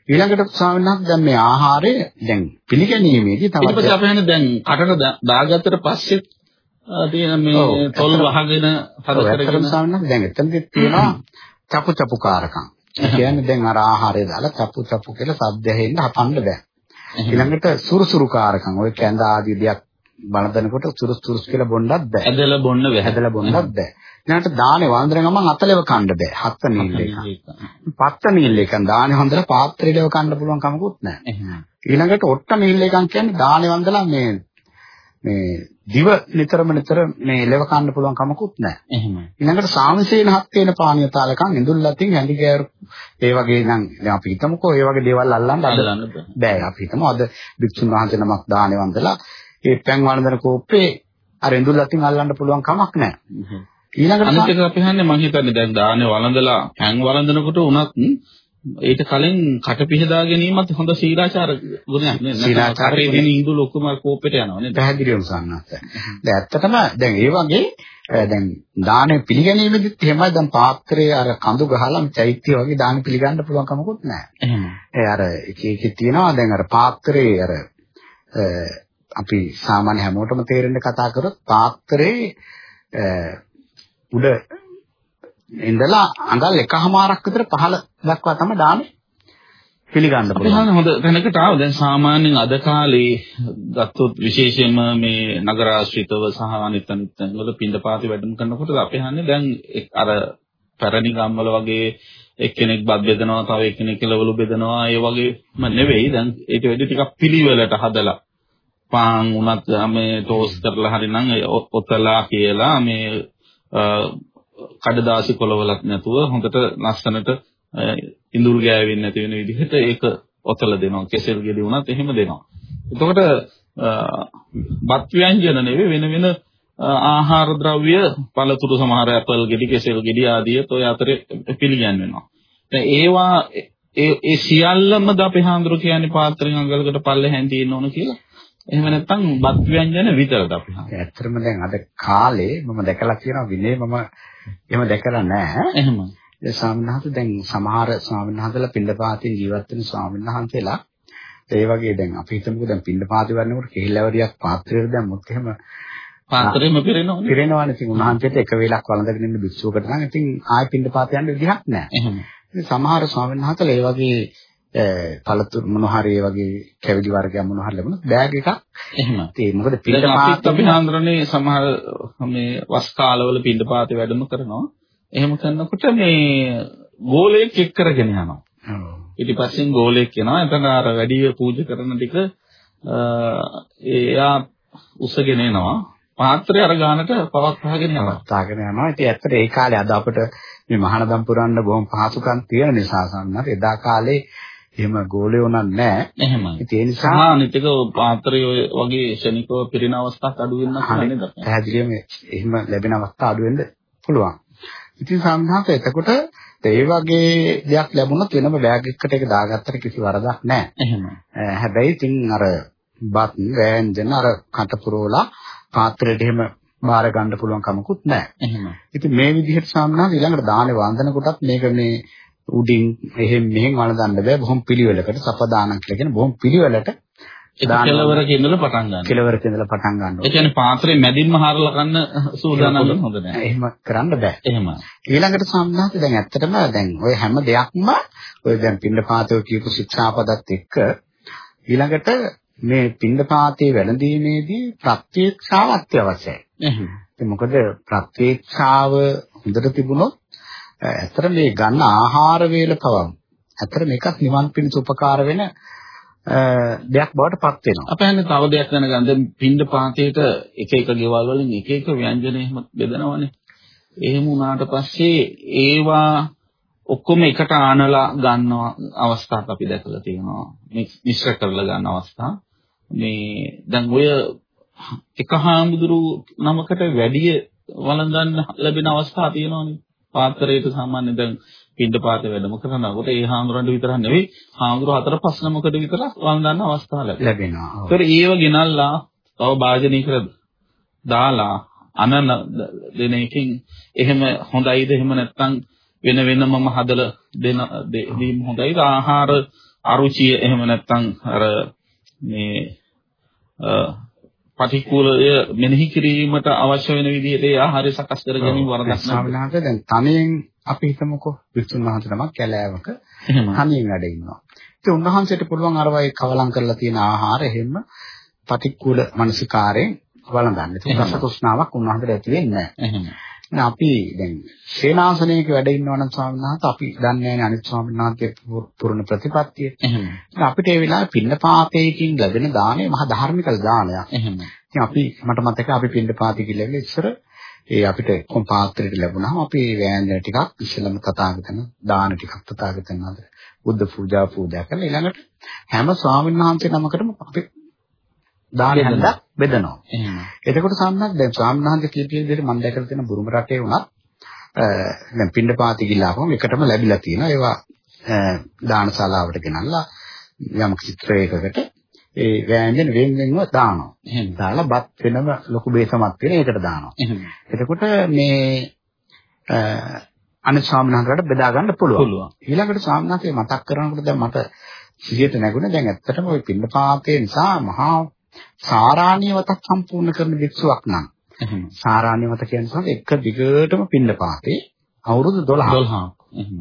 ඊළඟට ස්වාමීන් වහන්සේ දැන් මේ ආහාරය දැන් පිළිගැනීමේදී
ඊට පස්සේ
තවත්
අපි හන්නේ දැන් කටට දාගත්තට පස්සේ තියෙන මේ තොල්
ඇත්තටම-
වහගෙන හද
ඇත්තටම
කරගෙන
ස්වාමීන් වහන්සේ දැන් එතනදිත් තියෙනවා චපු චපු කාරකම්. කියන්නේ දැන් අර ආහාරය දාලා චපු චපු කියලා ශබ්ද ඇහෙන්න හපන්න බෑ. ඊළඟට සුරුසුරු කාරකම්. ඔය කැඳ ආදී දෙයක් බලදනකොට සුරුස් සුරුස් කියලා බොන්නත් බෑ.
ඇදලා බොන්න බැහැ.
හැදලා බොන්නත් බෑ. ඊළඟට දානේ වන්දන ගමන් අතලෙව කන්න බෑ. හත්ත නීල් එක. පත්ත නීල් එක දානේ වන්දලා පාත්‍රයේව කන්න පුළුවන් කමකුත් නැහැ. ඊළඟට ඔට්ට නීල් එකක් කියන්නේ දානේ වන්දලා මේ මේ දිව නිතරම නිතර මේ ලෙව කන්න පුළුවන් කමකුත් නැහැ.
එහෙම.
ඊළඟට සාමසේන හත් වෙන පානීය තාලකම් ඉඳුල් ලතින් හැඳි ගෑරු ඒ වගේ නම් දැන් අපි හිතමුකෝ ඒ වගේ දේවල් අල්ලන්න අද
බෑ.
අපි හිතමු අද භික්ෂුන් වහන්සේ නමක් දානේ වන්දලා ඒ පැන් වන්දන කෝප්පේ අර ඉඳුල් ලතින් අල්ලන්න පුළුවන් කමක් නැහැ. ඊළඟට
අනිත් එක අපි හන්නේ මම හිතන්නේ දැන් දානේ වළඳලා පෑන් වළඳනකොට උනත් ඊට කලින් කට පිහදා ගැනීමත් හොඳ සීලාචාර ගුණයක් නේද? නැත්නම්
සීලාචාර
කටේ
ගුණයක්.
දෙන ඉඳුල් ඔක්කොම කෝපෙට යනවා නේද?
පැහැදිලිවම සන්නත්. දැන් ඇත්තටම දැන් ඒ වගේ දැන් දාන පිළිගැනීමේදීත් එහෙමයි දැන් පාත්‍රයේ අර කඳු ගහලා චෛත්‍ය වගේ දාන පිළිගන්න පුළුවන් කමකුත් නැහැ.
එහෙම.
ඒ අර එක එකේ තියෙනවා දැන් අර පාත්‍රයේ අර අපි සාමාන්‍ය හැමෝටම තේරෙන්න කතා කරොත් පාත්‍රයේ උඩ ඉඳලා අඟල් එකහමාරක් විතර පහළ දක්වා තමයි දාන්නේ පිළිගන්න පුළුවන්.
හොඳ තැනකට ආව. දැන් සාමාන්‍යයෙන් අද කාලේ ගත්තොත් විශේෂයෙන්ම මේ නගරාශ්‍රිතව සහ අනිත් අනිත් තැන්වල පින්දපාති වැඩම කරනකොට අපි හන්නේ දැන් අර පැරණි ගම්වල වගේ එක්කෙනෙක් බත් බෙදනවා තව එක්කෙනෙක් කෙලවලු බෙදනවා ඒ වගේම නෙවෙයි දැන් ඒක වැඩි ටිකක් පිළිවෙලට හදලා පාන් උනත් මේ ටෝස් කරලා හරිනම් ඔතලා කියලා මේ කඩදාසි කොලවලක් නැතුව හොඳට ලස්සනට අ, ඉඳුල් ගෑවෙන්නේ නැති වෙන විදිහට ඒක ඔතල දෙනවා. කෙසෙල් ගෙඩි උනත් එහෙම දෙනවා. එතකොට අ, බත් ව්‍යංජන නෙවෙයි වෙන වෙන අ, ආහාර ද්‍රව්‍ය පළතුරු සමහර ඇපල් ගෙඩි කෙසෙල් ගෙඩි ආදියත් ඔය අතරේ පිළිගන්වෙනවා. දැන් ඒවා ඒ ඒ සියල්ලමද අපේ හාමුදුරු කියන්නේ පාත්‍රයෙන් අඟලකට පල්ලෙහෙන් තියෙන්න ඕන කියලා? එහෙම නැත්නම් බත් ව්‍යංජන විතරද අපි හාමුදුරු
ඇත්තටම දැන් අද කාලේ මම දැකලා තියෙනවා විනේ මම එහෙම දැකලා නැහැ.
එහෙම
ඒ ස්වාමීන් වහන්සේ දැන් සමහර ස්වාමීන් වහන්සේලා පින්ඩපාතෙන් ජීවත් වෙන ස්වාමීන් වහන්සේලා ඒ වගේ දැන් අපි හිතමුකෝ දැන් පින්ඩපාතේ වන්නකොට කෙහිල්ලවරියක් පාත්‍රයට දැම්මොත් එහෙම
පාත්‍රෙම පිරෙනවනේ
පිරෙනවානේ. ඉතින් උන්වහන්සේට එක වේලක් වළඳගෙන ඉන්න භික්ෂුවකට නම් ඉතින් ආයෙ පින්ඩපාත යන්න විදිහක් නැහැ.
එහෙම
සමහර ස්වාමීන් වහන්සේලා ඒ වගේ පළතුරු මොන හරි වගේ කැවිලි වර්ගයක් මොන හරි ලැබුණොත් බෑග් එකක්.
එහෙම
ඒ මොකද
අපිත් අපි හාමුදුරනේ සමහර මේ වස් කාලවල පින්දපාතේ වැඩම කරනවා. එහෙම කරනකොට මේ ගෝලයක් එක් කරගෙන යනවා.
ඔව්.
ඊට පස්සෙන් ගෝලයක් එනවා. එතන අර වැඩි පූජා කරන ටික එයා උසගෙන එනවා. පාත්‍රය අර ගානට පවත්වාගෙන යනවා.
අවස්ථාවකට යනවා. ඉතින් ඇත්තට ඒ කාලේ අද අපිට මේ මහානදම් පුරන්න බොහොම පහසුකම් තියෙන නිසා සම්මත එදා කාලේ එහෙම ගෝලයෝ නම් නැහැ.
එහෙමයි
ඒ නිසා
අනිතික පාත්‍රය වගේ ශනිකව පිරින අවස්ථාවක් අඩු වෙනක්. නේද
පැහැදිලිවම එහෙම ලැබෙන අවස්ථා අඩු වෙන්න පුළුවන්. ඉතින් සම්හාත එතකොට ඒ වගේ දෙයක් ලැබුණොත් වෙනම බෑග් එකකට ඒක දාගත්තට කිසි වරදක් නැහැ.
එහෙම
අਹ හැබැයි ඉතින් අර බත් වෑංජන අර කට පුරවලා පාත්‍රයට එහෙම බාර ගන්න පුළුවන් කමකුත් නැහැ.
එහෙම
ඉතින් මේ විදිහට සාමනාද ඊළඟට දානේ වන්දන කොටත් මේක මේ උඩින් එහෙම මෙහෙම වළඳන්න බෑ බොහොම පිළිවෙලකට සපදානම් කියලා කියන බොහොම පිළිවෙලට
ඒක කෙලවරක ඉඳලා පටන් ගන්න.
කෙලවරක ඉඳලා පටන් ගන්න
ඒ කියන්නේ පාත්‍රේ මැදින්ම හරලා කන්න සූදානම් හොඳ නැහැ.
එහෙම කරන්න බෑ.
එහෙම.
ඊළඟට සම්මාත දැන් ඇත්තටම දැන් ඔය හැම දෙයක්ම ඔය දැන් පින්නපාතෝ කියපු ශික්ෂාපදත් එක්ක ඊළඟට මේ පින්නපාතේ වැළඳීමේදී ප්‍රත්‍යක්ෂාව අත්‍යවශ්‍යයි.
එහෙම.
මොකද ප්‍රත්‍යක්ෂාව හොඳට තිබුණොත් ඇත්තට මේ ගන්න ආහාර වේල පවම්. ඇත්තට මේකත් නිවන් පිණිස උපකාර වෙන දෙයක් බවට පත් වෙනවා.
අපේ හන්නේ තව දෙයක් දැනගන්න දැන් පින්ඩ පාතේට එක එක ගෙවල් වලින් එක එක ව්‍යංජන එහෙම බෙදනවනේ. එහෙම වුණාට පස්සේ ඒවා ඔක්කොම එකට ආනලා ගන්න අවස්ථාවක් අපි දැකලා තියෙනවා. මිශ්‍ර කරලා ගන්න අවස්ථා. මේ දැන් ඔය එක හාමුදුරු නමකට වැඩි වළඳන්න ලැබෙන අවස්ථා තියෙනවනේ. පාත්‍රයට සාමාන්‍ය දැන් පින්ඩපාත වැඩම කරනකොට ඒ හාමුදුරන්ට විතරක් නෙවෙයි හාමුදුර හතර පහ නමකට විතර වළඳන්න අවස්ථාව
ලැබෙනවා.
ඒතර ඒව ගෙනල්ලා තව භාජනයකට දාලා අනන දෙන එකකින් එහෙම හොඳයිද? එහෙම නැත්නම් වෙන වෙනමම හදලා දෙන දීම හොඳයිද? ආහාර අරුචිය එහෙම නැත්නම් අර මේ පටික්කුලය මෙනෙහි කිරීමට අවශ්‍ය වෙන විදිහට ඒ ආහාරය සකස් කර ගැනීම වරදක්.
ස්වාමීනාට දැන් තනියෙන් අපි හිතමුකෝ විසුණු නමක් කැලෑවක තනියෙන් වැඩ ඉන්නවා. ඉතින් උන්වහන්සේට පුළුවන් අර වගේ කවලම් කරලා තියෙන ආහාර එහෙම පටික්කුල මනසිකාරයෙන් වළඳන්න. ඒක රස තෘෂ්ණාවක් උන්වහන්සේට ඇති වෙන්නේ නැහැ. අපි දැන් සේනාසනයක වැඩ ඉන්නවා නම් ස්වාමීන් වහන්සේ අපි දන්නේ නැහැ අනිත් ස්වාමීන් වහන්සේ පුරුණ ප්‍රතිපත්තිය.
එහෙම.
අපිට ඒ වෙලාවේ පින්නපාතේකින් ලැබෙන දාණය මහා ධාර්මික දානයක්.
එහෙම.
ඉතින් අපි මට මතකයි අපි පින්නපාතේ කියලා ඉස්සර ඒ අපිට කොම් පාත්‍රයට ලැබුණාම අපි වෑංජන ටිකක් ඉස්සෙල්ලම තථාගතන දාන ටිකක් තථාගතන අතර බුද්ධ පූජා පූජා කරලා ඊළඟට හැම ස්වාමීන් වහන්සේ නමකටම අපි දාන හඳක් බෙදනවා.
එහෙම.
එතකොට සම්මත දැන් ස්වාමීන් වහන්සේ කියපු විදිහට මම දැකලා තියෙන බුරුම රටේ වුණත් දැන් පින්ඩපාති ගිල්ලාපම එකටම ලැබිලා තියෙනවා. ඒවා දානශාලාවට ගෙනල්ලා යම් චිත්‍රයකකට ඒ වෑංජන වෙන වෙනම දානවා.
එහෙම.
දාලා බත් වෙනම ලොකු බේසමක් තියෙන ඒකට දානවා.
එහෙම.
එතකොට මේ අනිත් ස්වාමීනාන්දරට බෙදා ගන්න පුළුවන්. ඊළඟට ස්වාමීනාන්දේ මතක් කරනකොට දැන් මට සිහියට නැගුණේ දැන් ඇත්තටම ওই පින්නපාතේ නිසා මහා සාරාණ්‍යවතක් සම්පූර්ණ කරන වික්ෂුවක් නම්
එහෙම.
සාරාණ්‍යවත කියන්නේ එක දිගටම පින්නපාතේ අවුරුදු 12ක්
12ක්. එහෙම.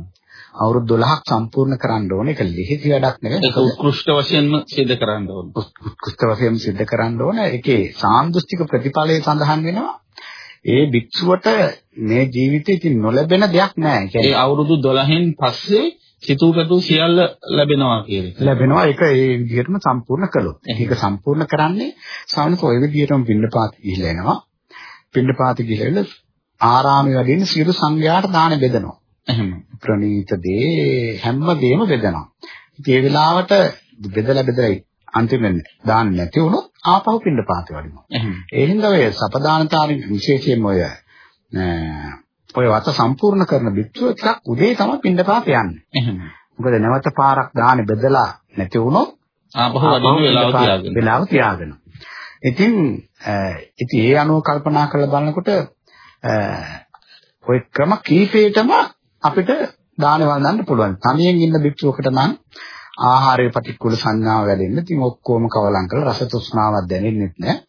අවුරුදු 12ක් සම්පූර්ණ කරන්න ඕනේ ඒක ලිහිති වැඩක් නෙවෙයි
ඒක උත්කෘෂ්ඨ වශයෙන්ම සිදු කරන්න ඕන.
උත්කෘෂ්ඨ වශයෙන් සිද්ධ කරන්න ඕන ඒකේ සාන්දෘෂ්ටික ප්‍රතිඵලය සඳහන් වෙනවා ඒ භික්ෂුවට මේ ජීවිතේ ඉතින් නොලැබෙන දෙයක් නෑ. ඒ
අවුරුදු 12න් පස්සේ සිතූ පැතූ සියල්ල ලැබෙනවා කියන එක.
ලැබෙනවා ඒක ඒ විදිහටම සම්පූර්ණ කළොත්. ඒක සම්පූර්ණ කරන්නේ සාමනක ඔය විදිහටම පින්නපාත ගිහිල්ලා එනවා. පින්නපාත ගිහිල්ලා ආරාමයේ වැඩින්න සියලු සංඝයාට දාන බෙදනවා.
එහෙම.
ප්‍රණීත දේ හැම දෙයක්ම බෙදනවා. ඉතින් ඒ වෙලාවට බෙදලා බෙදලා අන්තිමෙන් දාන්න නැති වුණොත් ආපහු පින්නපාතේ වඩිනවා. ඒ හින්දා ඔය සපදානතාරින් විශේෂයෙන්ම ඔය ඔය වත සම්පූර්ණ කරන බිත්තුව ටිකක් උදේ තමයි පින්නපාත යන්නේ.
එහෙම.
මොකද නැවත පාරක් දාන්නේ බෙදලා නැති වුණොත්
ආපහු වදින වෙලාව තියාගෙන.
වෙලාව තියාගෙන. ඉතින් ඉතින් ඒ අනුව කල්පනා කරලා බලනකොට ඔය ක්‍රම කීපයකම අපිට දාන වන්දන්න පුළුවන්. තනියෙන් ඉන්න බිත්තුවකට නම් ආහාරයේ පටික්කුල සංඥාව වැඩෙන්න. ඉතින් ඔක්කොම කවලම් කරලා රස තෘෂ්ණාවක් දැනෙන්නේ නැහැ.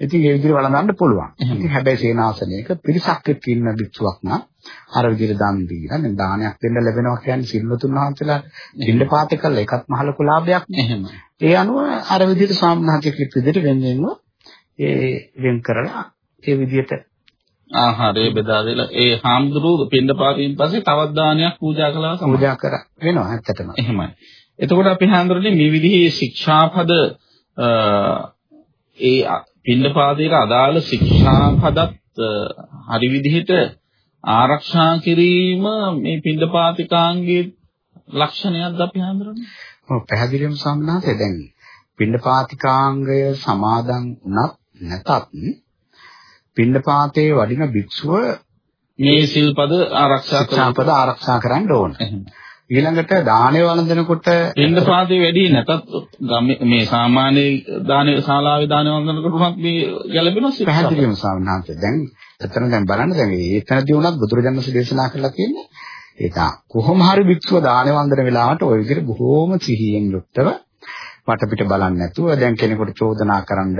ඉතින් ඒ විදිහට වළඳන්න පුළුවන්. ඉතින් හැබැයි සේනාසනයක පිරිසක් එක්ක ඉන්න භික්ෂුවක් නම් අර විදිහට දන් දීලා දැන් දානයක් දෙන්න ලැබෙනවා කියන්නේ සිල්වතුන් වහන්සේලා දින්න පාත කළා ඒකත් මහ ලොකු ලාභයක්.
එහෙම.
ඒ අනුව අර විදිහට කිව්ව විදිහට වෙන වෙනම ඒ වෙන් කරලා ඒ විදිහට
ආහාරය බෙදා දෙලා ඒ හාමුදුරුවෝ පින්ඩපාතින් පස්සේ තවත් දානයක් පූජා කළා තමයි.
පූජා කර වෙනවා ඇත්තටම.
එහෙමයි. එතකොට අපි හාමුදුරනේ මේ විදිහේ ශික්ෂාපද ඒ පින්ඩපාතයට අදාළ ශික්ෂාපදත් හරි විදිහට ආරක්ෂා කිරීම මේ පින්ඩපාතිකාංගයේ ලක්ෂණයක්ද අපි හාමුදුරනේ?
ඔව් පැහැදිලිවම ස්වාමීනාථ දැන් පින්නපාතිකාංගය සමාදන් වුණත් නැතත් පින්නපාතේ වඩින භික්ෂුව
මේ සිල්පද ආරක්ෂා කරලා
ශික්ෂාපද ආරක්ෂා කරන්න ඕන. ඊළඟට දානේ වළඳනකොට
පින්ඩපාතේ වැඩි නැතත් මේ සාමාන්‍ය දානේ ශාලාවේ දානේ වන්දනකට උනත් මේ ගැළපෙනවා.
පැහැදිලිවම ස්වාමීන් දැන් එතන දැන් බලන්න දැන් ඒතනදී වුණත් බුදුරජාණන් දේශනා කරලා තියෙන්නේ ඒක කොහොම හරි භික්ෂුව දානේ වන්දන වෙලාවට ওই විදිහට බොහෝම සිහියෙන් යුක්තව වටපිට බලන්නේ නැතුව දැන් කෙනෙකුට චෝදනා කරන්න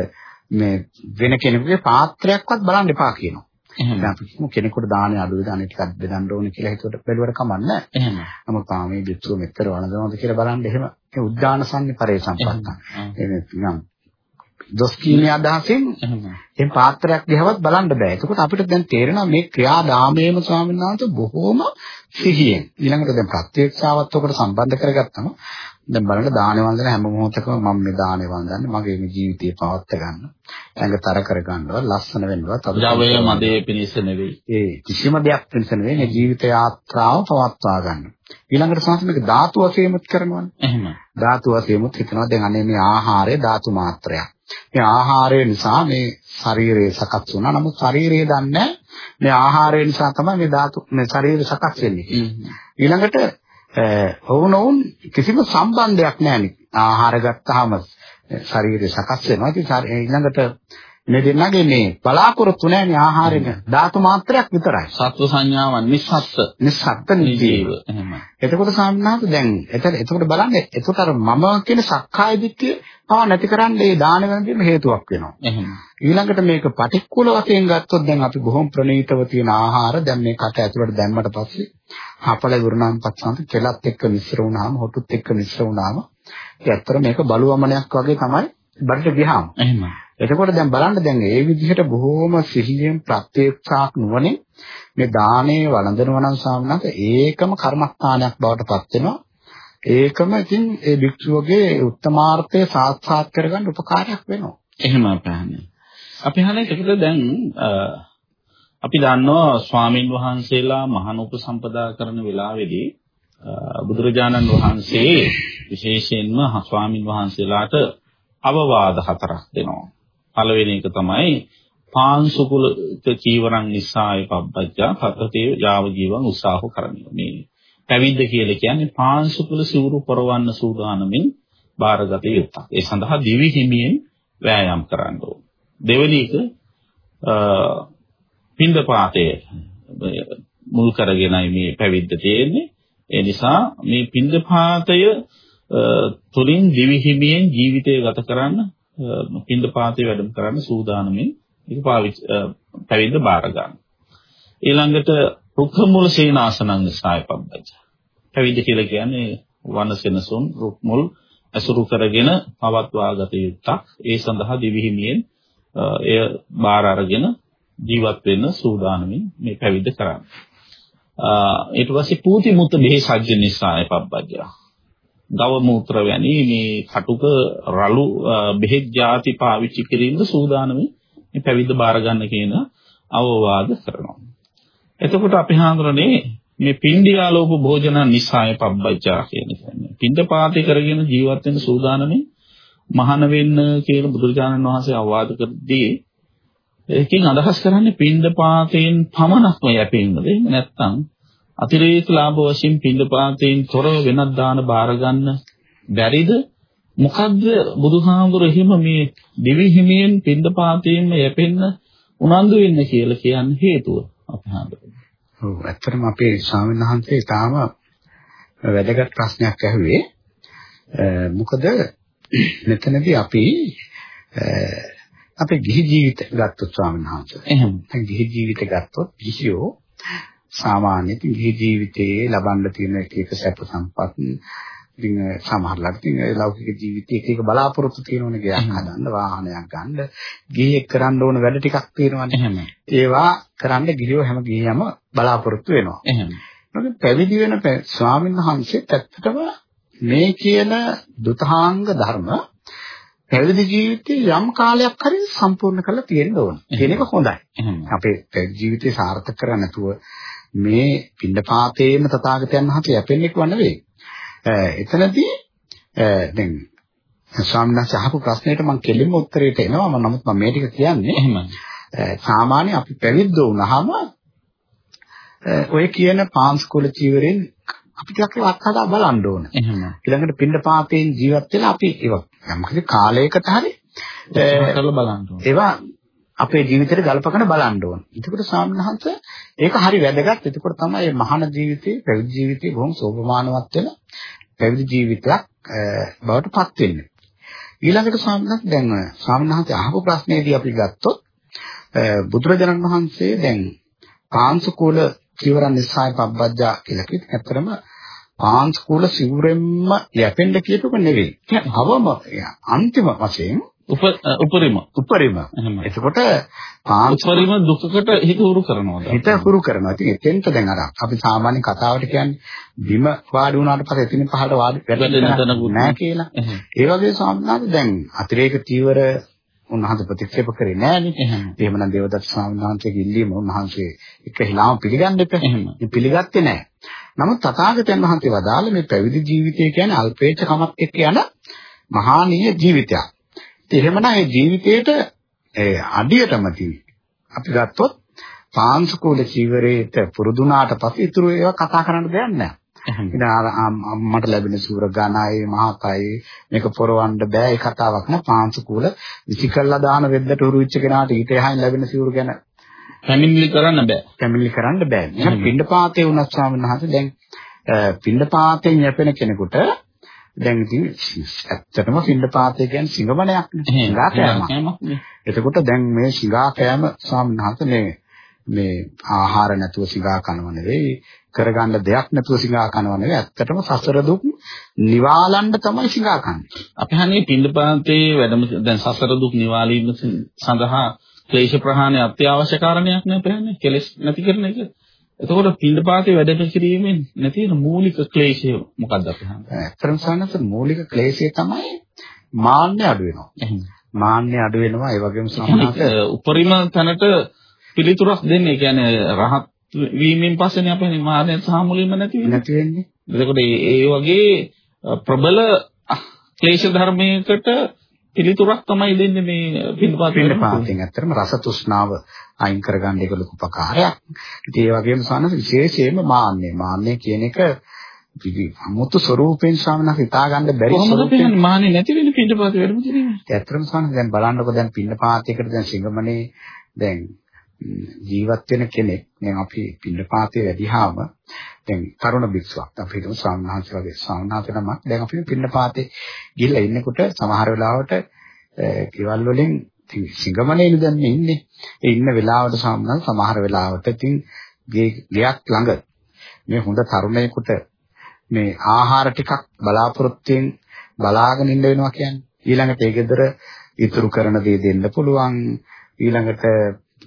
මේ වෙන කෙනෙකුගේ පාත්‍රයක්වත් බලන්න එපා කියනවා. දැන් අපි කෙනෙකුට දානේ අඩුයි දානේ ටිකක් බෙදන්න ඕනේ කියලා හිතුවට බැලුවට කමන්නේ.
එහෙම.
නමුත් තාමේ බිත්තුව මෙතර වළඳනවද කියලා බලන්න එහෙම ඒ උද්දාන සංනි පරිසම්පත්තන. එහෙම නිකන් දොස් කීමේ අදහසින්
එහෙම.
එහෙන් පාත්‍රයක් දිහවත් බලන්න බෑ. එතකොට අපිට දැන් තේරෙනවා මේ ක්‍රියාදාමයේම ස්වාමීන් වහන්සේ බොහොම සිහියෙන් ඊළඟට දැන් ප්‍රත්‍යක්ෂාවත් ඔකට සම්බන්ධ කරගත්තම දැන් බලන්න දානේ වන්දන හැම මොහොතකම මම මේ දානේ වන්දන්නේ මගේ මේ ජීවිතය පවත්ත ගන්න. ඇඟතර කර ගන්නවත් ලස්සන වෙන්නවත් අද
ජවය මදේ පිණිස නෙවෙයි.
ඒ කිසිම දෙයක් වෙනස නෙවෙයි මේ ජීවිත යාත්‍රාව පවත්වා ගන්න. ඊළඟට සංස් මේක ධාතු වශයෙන්මුත් කරනවානේ.
එහෙම.
ධාතු වශයෙන්මුත් හිතනවා දැන් අනේ මේ ආහාරය ධාතු මාත්‍රයක්. මේ ආහාරය නිසා මේ ශරීරය සකස් වුණා. නමුත් ශරීරය දන්නේ මේ ආහාරය නිසා තමයි මේ ධාතු මේ ශරීරය සකස් වෙන්නේ. ඊළඟට ඔවුනොවුන් කිසිම සම්බන්ධයක් නැහැ ආහාර ගත්තාම ශරීරය සකස් වෙනවා. ඉතින් ඊළඟට මේ දෙන්නගේ මේ බලාපොරොත්තු නැහැනේ ආහාරෙක ධාතු මාත්‍රයක් විතරයි.
සත්ව සංඥාවන් නිස්සත්ත.
නිස්සත්ත නිජීව.
එහෙම.
එතකොට සාමනාත දැන් එතන එතකොට බලන්න එතකොට අර මම කියන සක්කාය දිට්ඨිය පව නැති කරන්න ඒ දාන වෙනදීම හේතුවක් වෙනවා.
එහෙම.
ඊළඟට මේක පටික්කුල වශයෙන් ගත්තොත් දැන් අපි බොහොම ප්‍රණීතව තියෙන ආහාර දැන් මේ කට ඇතුළට දැම්මට පස්සේ හපල ඉවරනාම පස්සන්ත කෙලත් එක්ක මිශ්‍ර වුණාම හොටුත් එක්ක මිශ්‍ර වුණාම ඒ ඇත්තට මේක බලුවමනයක් වගේ තමයි බඩට ගියාම.
එහෙම.
එතකොට දැන් බලන්න දැන් ඒ විදිහට බොහොම සිහියෙන් ප්‍රත්‍යක්ෂාක් නුවණින් මේ දානේ වළඳනවා නම් සාමනක ඒකම කර්මස්ථානයක් බවට පත් වෙනවා. ඒකම ඉතින් ඒ භික්ෂුවගේ උත්තමාර්ථය සාක්ෂාත් කරගන්න උපකාරයක් වෙනවා.
එහෙම අපහන්නේ. අපි හන්නේ ඒකද දැන් අපි දන්නවා ස්වාමින් වහන්සේලා මහාන උපසම්පදා කරන වෙලාවේදී බුදුරජාණන් වහන්සේ විශේෂයෙන්ම ස්වාමින් වහන්සේලාට අවවාද හතරක් දෙනවා. පළවෙනි එක තමයි පාංසුකුලක චීවරං නිස්සාය පබ්බජ්ජා පතතේ යාව ජීවං උසාහ කරන්නේ. මේ පැවිද්ද කියලා කියන්නේ පාංසුකුල සිවුරු පරවන්න සූදානමින් බාරගත යුතුය. ඒ සඳහා දිවි හිමියෙන් වෑයම් කරන්න ඕන. දෙවෙනි එක පින්දපාතයේ මුල් කරගෙනයි මේ පැවිද්ද තියෙන්නේ. ඒ නිසා මේ පින්දපාතය තුලින් දිවි හිමියෙන් ජීවිතය ගත කරන්න පින්දපාතේ වැඩම කරන්න සූදානමින් ඒක පාවිච්චි පැවිද්ද බාර ගන්න. ඊළඟට රුක්ඛ මුල් සේනාසනං සායපබ්බජ. පැවිද්ද කියලා කියන්නේ වනසෙනසුන් රුක් මුල් අසුරු කරගෙන පවත්වා ගත යුත්තක්. ඒ සඳහා දිවිහිමියෙන් එය බාර අරගෙන ජීවත් වෙන්න සූදානමින් මේ පැවිද්ද කරන්නේ. ඊට පස්සේ පූති මුත් බෙහෙ සජ්ජනිසාය පබ්බජ. ගව මූත්‍ර වැනි මේ කටුක රළු බෙහෙත් ಜಾති පාවිච්චි කිරීමද සූදානමින් මේ පැවිද්ද බාර ගන්න කියන අවවාද කරනවා. එතකොට අපි හඳුරන්නේ මේ පින්ඩියාලෝප භෝජන නිසාය පබ්බජා කියන කියන්නේ. පින්ඩ පාතේ කරගෙන ජීවත් වෙන සූදානමින් මහාන වෙන්න කියලා බුදුරජාණන් වහන්සේ අවවාද කරද්දී ඒකෙන් අදහස් කරන්නේ පින්ඩ පාතෙන් පමණක්ම යැපෙන්නද එහෙම නැත්නම් අතිරේක ලාභ වශයෙන් පින්ඩ පාතෙන් තොරව වෙනත් දාන බාර ගන්න බැරිද මොකද්ද බුදුහාමුදුර එහෙම මේ දිවි හිමියෙන් පින්ඩ පාතෙන්ම යැපෙන්න උනන්දු වෙන්න කියලා කියන්නේ හේතුව අපි හඳුනනවා
ඔව් ඇත්තටම අපේ ස්වාමීන් වහන්සේ තාම වැදගත් ප්‍රශ්නයක් ඇහුවේ. මොකද මෙතනදී අපි අපේ ගිහි ජීවිත ගත්තොත් ස්වාමීන් වහන්සේ.
එහෙම.
ගිහි ජීවිත ගත්තොත් ගිහියෝ සාමාන්‍ය ගිහි ජීවිතයේ ලබන්න තියෙන එක එක සැප සම්පත් ඉතින් සමහරවිට ඉතින් ලෞකික ජීවිතයේ එක එක බලාපොරොත්තු තියෙනවනේ ගයක් හදන්න වාහනයක් ගන්න ගිහියෙක් කරන්න ඕන වැඩ ටිකක් තියෙනවනේ
එහෙම.
ඒවා කරන්න ගිහියෝ හැම ගිහියම බලාපොරොත්තු වෙනවා.
එහෙම.
මොකද පැවිදි වෙන ස්වාමීන් වහන්සේ ඇත්තටම මේ කියන දුතාංග ධර්ම පැවිදි ජීවිතේ යම් කාලයක් හරි සම්පූර්ණ කරලා තියෙන්න ඕන. කියන එක හොඳයි. අපේ ජීවිතේ සාර්ථක කරගන්න නැතුව මේ පින්නපාතේම තථාගතයන් වහන්සේ යැපෙන්නේ කව නෙවෙයි. එතනදී දැන් ස්වාමීන් වහන්සේ අහපු ප්‍රශ්නෙට මම කෙලින්ම උත්තරයට එනවා. මම නමුත් මම මේ ටික කියන්නේ
එහෙම.
සාමාන්‍ය අපි පැවිද්ද වුණාම ඔය කියන පාංශකුල චීවරෙන් අපි ටිකක් ඒවත් හදා බලන්න ඕන.
එහෙම.
ඊළඟට පින්නපාතයෙන් ජීවත් වෙලා අපි ඒවා යම්කිසි කාලයකට හරි
කරලා බලන්න ඕනේ.
ඒවා අපේ ජීවිතේට ගලපගෙන බලන්න ඕන. එතකොට සාමනහංශ ඒක හරි වැදගත්. එතකොට තමයි මේ මහාන ජීවිතේ පැවිදි ජීවිතේ බොහොම සෝභමානවත් වෙන පැවිදි ජීවිතයක් බවට පත් වෙන්නේ. ඊළඟට ස්වාමීන් දැන් ස්වාමීන් වහන්සේ අහපු ප්‍රශ්නේදී අපි ගත්තොත් බුදුරජාණන් වහන්සේ දැන් පාංශකූල චීවරන් නිසාය පබ්බජ්ජා කියලා කිව්ත් ඇත්තරම පාංශකූල සිවුරෙන්ම යැපෙන්න කියපුව නෙවෙයි. අවම අන්තිම වශයෙන්
උපරිම.
උපරිම. එතකොට
උපරිම දුකකට හිත හුරු කරනවා
හිත හුරු කරනවා. ඉතින් එතෙන්ට දැන් අර අපි සාමාන්‍ය කතාවට කියන්නේ බිම වාඩි වුණාට පස්සේ එතනින් පහළට වාඩි වෙන්න නෑ කියලා. ඒ වගේ සාමාන්‍යයෙන් දැන් අතිරේක චීවර උන්වහන්සේ ප්‍රතික්ෂේප කරේ නෑනේ. එහෙමනම් දේවදත්ත වහන්සේගේ ඉල්ලීම උන්වහන්සේ එක හිලාම පිළිගන්න එපා. එහෙම පිළිගත්තේ නෑ. නමුත් තථාගතයන් වහන්සේ වදාළ මේ පැවිදි ජීවිතය කියන්නේ අල්පේච්ඡ කමක් එක්ක යන මහානීය ජීවිතයක් එහෙමනම් ඒ ජීවිතේට ඒ අඩියටම. අපි ගත්තොත් පාංශකූල චීවරේට පුරුදුනාට පස්සේ ඉතුරු ඒවා කතා කරන්න දෙයක් නැහැ. ඉතින් අම්මට ලැබෙන සූර ඝනයි මහතයි මේක පොරවන්න බෑ ඒ කතාවක් නෑ පාංශකූල විසිකල්ලා දාන වෙද්දට උරු වෙච්ච කෙනාට ඊට එහායින් ලැබෙන සූර ගැන
පැමිණිලි කරන්න බෑ.
පැමිණිලි කරන්න බෑ. එහෙනම් පින්ඩපාතේ වුණත් ස්වාමීන් වහන්සේ දැන් පින්ඩපාතෙන් යැපෙන කෙනෙකුට දැන් ඉතින් ඇත්තටම පින්ඩපාතය කියන්නේ සිඟමනයක් නේ. එතකොට දැන් මේ සිඟා කෑම ස්වාමීන් මේ මේ ආහාර නැතුව සිඟා කනව නෙවෙයි කරගන්න දෙයක් නැතුව සිඟා කනව නෙවෙයි ඇත්තටම සසර දුක් නිවාලන්න තමයි සිඟා කන්නේ.
අපි හන්නේ පින්ඩපාතේ වැඩම දැන් සසර දුක් නිවාලීම සඳහා ක්ලේශ ප්‍රහාණය අත්‍යවශ්‍ය කාරණයක් නේ අපහන්නේ. කෙලෙස් නැති කරන එක. එතකොට පින්ඩපාතේ වැඩ කිරීමෙන් නැති වෙන මූලික ක්ලේශය මොකක්ද අපි හන්නේ?
ඇත්තටම සානස මූලික ක්ලේශය තමයි මාන්නය අඩු වෙනවා. මාන්නය අඩු වෙනවා ඒ වගේම සමානක
උපරිම තැනට පිළිතුරක් දෙන්නේ. කියන්නේ රහත් වීමෙන් පස්සේනේ අපේ මාන්නය සාමුලින්ම නැති වෙන්නේ.
නැති වෙන්නේ.
එතකොට ඒ වගේ ප්‍රබල ක්ලේශ ධර්මයකට පිළිතුරක් තමයි දෙන්නේ මේ පින්පාත
පින්පාතෙන් ඇත්තටම රස තෘෂ්ණාව අයින් කරගන්න එක ලොකු උපකාරයක්. ඉතින් ඒ වගේම සාන විශේෂයෙන්ම මාන්නේ. මාන්නේ කියන එක අමුතු ස්වරූපෙන් ස්වාමීන් හිතා ගන්න බැරි
ස්වරූපෙන් මාන්නේ නැති වෙන පින්පාත වැඩම කිරීම.
ඇත්තටම සාන දැන් බලන්නකො දැන් පින්පාතයකට දැන් සිංගමනේ දැන් ජීවත් වෙන කෙනෙක් දැන් අපි පින්නපාතේ වැඩිහාම දැන් තරුණ භික්ෂුවක් අපි හිතමු ස්වාමීන් වගේ ස්වාමීන් නමක් දැන් අපි පින්නපාතේ ගිහිල්ලා ඉන්නකොට සමහර වෙලාවට කෙවල් වලින් සිංගමනේනේ දැන් ඉන්නේ. ඒ ඉන්න වෙලාවට ස්වාමීන් සමහර වෙලාවට ඉතින් ගෙයක් ළඟ මේ හොඳ තරුණයෙකුට මේ ආහාර ටිකක් බලාපොරොත්තුෙන් බලාගෙන ඉන්න වෙනවා කියන්නේ. ඊළඟට ඒ ගෙදර ඉතුරු කරන දේ දෙන්න පුළුවන්. ඊළඟට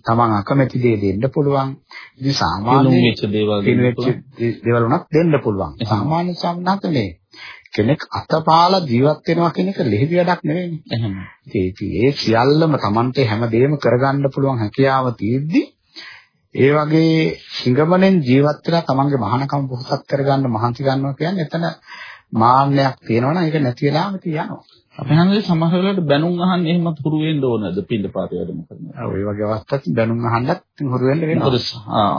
තමන් අකමැති දේ දෙන්න පුළුවන්. ඉතින් සාමාන්‍ය
වෙච්ච දේවල්
දෙන්න පුළුවන්. සාමාන්‍ය සම්මත මේ කෙනෙක් අතපාලා ජීවත් වෙනවා කියන එක ලෙහෙවි වැඩක් නෙවෙයි.
එහෙම.
ඒ සියල්ලම Tamante හැමදේම කරගන්න පුළුවන් හැකියාව තියෙද්දි ඒ වගේ සිංගමනෙන් ජීවත් වෙලා තමන්ගේ මහානකම පොහොසත් කරගන්න මහන්සි ගන්නවා කියන්නේ එතන මාන්නයක් තියෙනවා නම් ඒක නැති වෙලාම තියනවා.
අපි හන්දේ සමහර වෙලාවට බැනුම් අහන්න එහෙමත් හුරු වෙන්න ඕනද පින්දපාතේ වැඩම කරනවා.
ඔව් ඒ වගේ අවස්ථාවක් බැනුම් අහන්නත් හුරු වෙන්න වෙනවා.
මොකද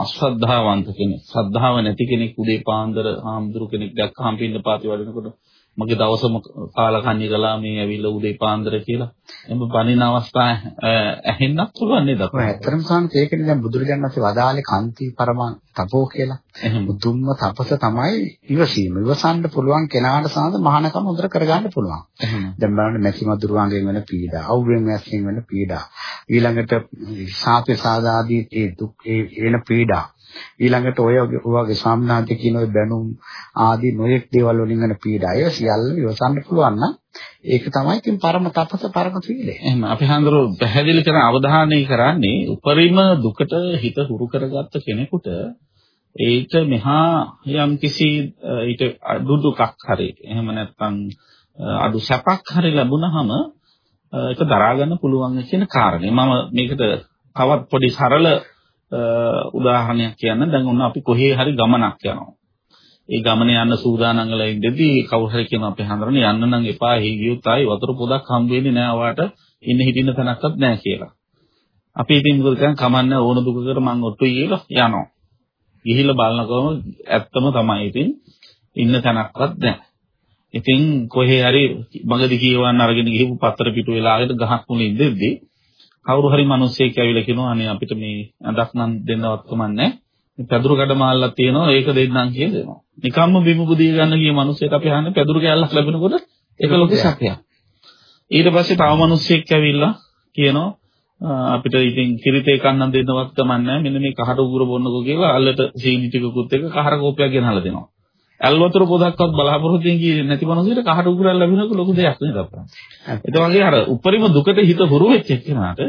අශ්‍රද්ධාවන්ත කෙනෙක්, ශ්‍රද්ධාව නැති කෙනෙක් උදේ පාන්දර ආම්දුරු කෙනෙක් දැක්කහම පින්දපාතේ වැඩනකොට මගේ දවසම කාලා කන්නේ කළා මේ ඇවිල්ලා උදේ පාන්දර කියලා. එම්බ බණින අවස්ථා ඇහෙන්නත් පුළුවන් නේද?
ඔව් ඇත්තටම සාන්ත ඒකනේ දැන් බුදුරජාණන් වහන්සේ වදාළේ කාන්ති පරමං තපෝ කියලා. මුතුම්ම තපස තමයි ඉවසීම. ඉවසන්න පුළුවන් කෙනාට සාන්ත මහානකම හොඳට කරගන්න පුළුවන්. දැන් බලන්න මැසි මදුරුවන්ගෙන් වෙන පීඩා, අවුවෙන් මැස්සෙන් වෙන පීඩා. ඊළඟට සාපේ සාදාදී ඒ දුක් ඒ වෙන පීඩා. ඊළඟට ඔය වගේ සාමනාන්ත කියන ඔය බැනුම් ආදී නොයෙක් දේවල් වලින් වෙන පීඩාය සියල්ල ඉවසන්න පුළුවන් නම් ඒක තමයි ඉතින් පරම තපස පරම සීලය.
එහෙනම් අපි හන්දර පැහැදිලි කරන අවධානය කරන්නේ උපරිම දුකට හිත හුරු කරගත්ත කෙනෙකුට ඒක මෙහා යම් කිසි ඊට අඩු දුකක් හරි එහෙම නැත්නම් අඩු සැපක් හරි ලැබුණහම ඒක දරා ගන්න පුළුවන් කියන කාරණේ. මම මේකට තවත් පොඩි සරල උදාහරණයක් කියන්න දැන් ඔන්න අපි කොහේ හරි ගමනක් යනවා. ඒ ගමනේ යන්න සූදානම් වෙලා ඉඳදී කවුරු හරි කියනවා අපි හන්දරනේ යන්න නම් එපා හි ගියොත් ආයි වතුර පොදක් හම්බ වෙන්නේ නැහැ ඔයාට ඉන්න හිටින්න තැනක්වත් නැහැ කියලා. අපි ඉතින් මොකද කරන්නේ කමන්න ඕන දුකකට මං ඔට්ටුයි කියලා යනවා. ගිහිල්ලා බලනකොම ඇත්තම තමයි ඉතින් ඉන්න තැනක්වත් නැහැ. ඉතින් කොහේ හරි මගදී කියවන්න අරගෙන ගිහපු පතර පිටු වෙලාවට ගහක් මුලින් ඉඳෙද්දී කවුරු හරි මිනිස්සෙක් ඇවිල්ලා කියනවා අනේ අපිට මේ අඳක් නම් දෙන්නවත් කමන්නේ මේ පැදුරු කඩ මාල්ලක් තියෙනවා ඒක දෙන්නම් කියලා දෙනවා. නිකම්ම බිම බුදිය ගන්න ගිය මිනිස්සෙක් අපි අහන්නේ පැදුරු කෑල්ලක් ලැබෙනකොට ඒක ලොකු සැපයක්. ඊට පස්සේ තව මිනිස්සෙක් ඇවිල්ලා කියනවා අපිට ඉතින් කිරිතේ කන්නම් දෙන්නවත් කමන්නේ මෙන්න මේ කහට උගුර බොන්නකෝ කියලා අල්ලට සීනි ටිකකුත් එක්ක කහර කෝපයක් ගෙනහලා දෙනවා. ඇල් වතුර පොදක්වත් බලාපොරොත්තුෙන් කියේ නැති මනුස්සයෙක් කහට උගුර ලැබෙනක ලොකු දෙයක් නේද අප්පා. ඒ වගේ අර උපරිම දුකට හිත හුරු වෙච්ච එක්කනට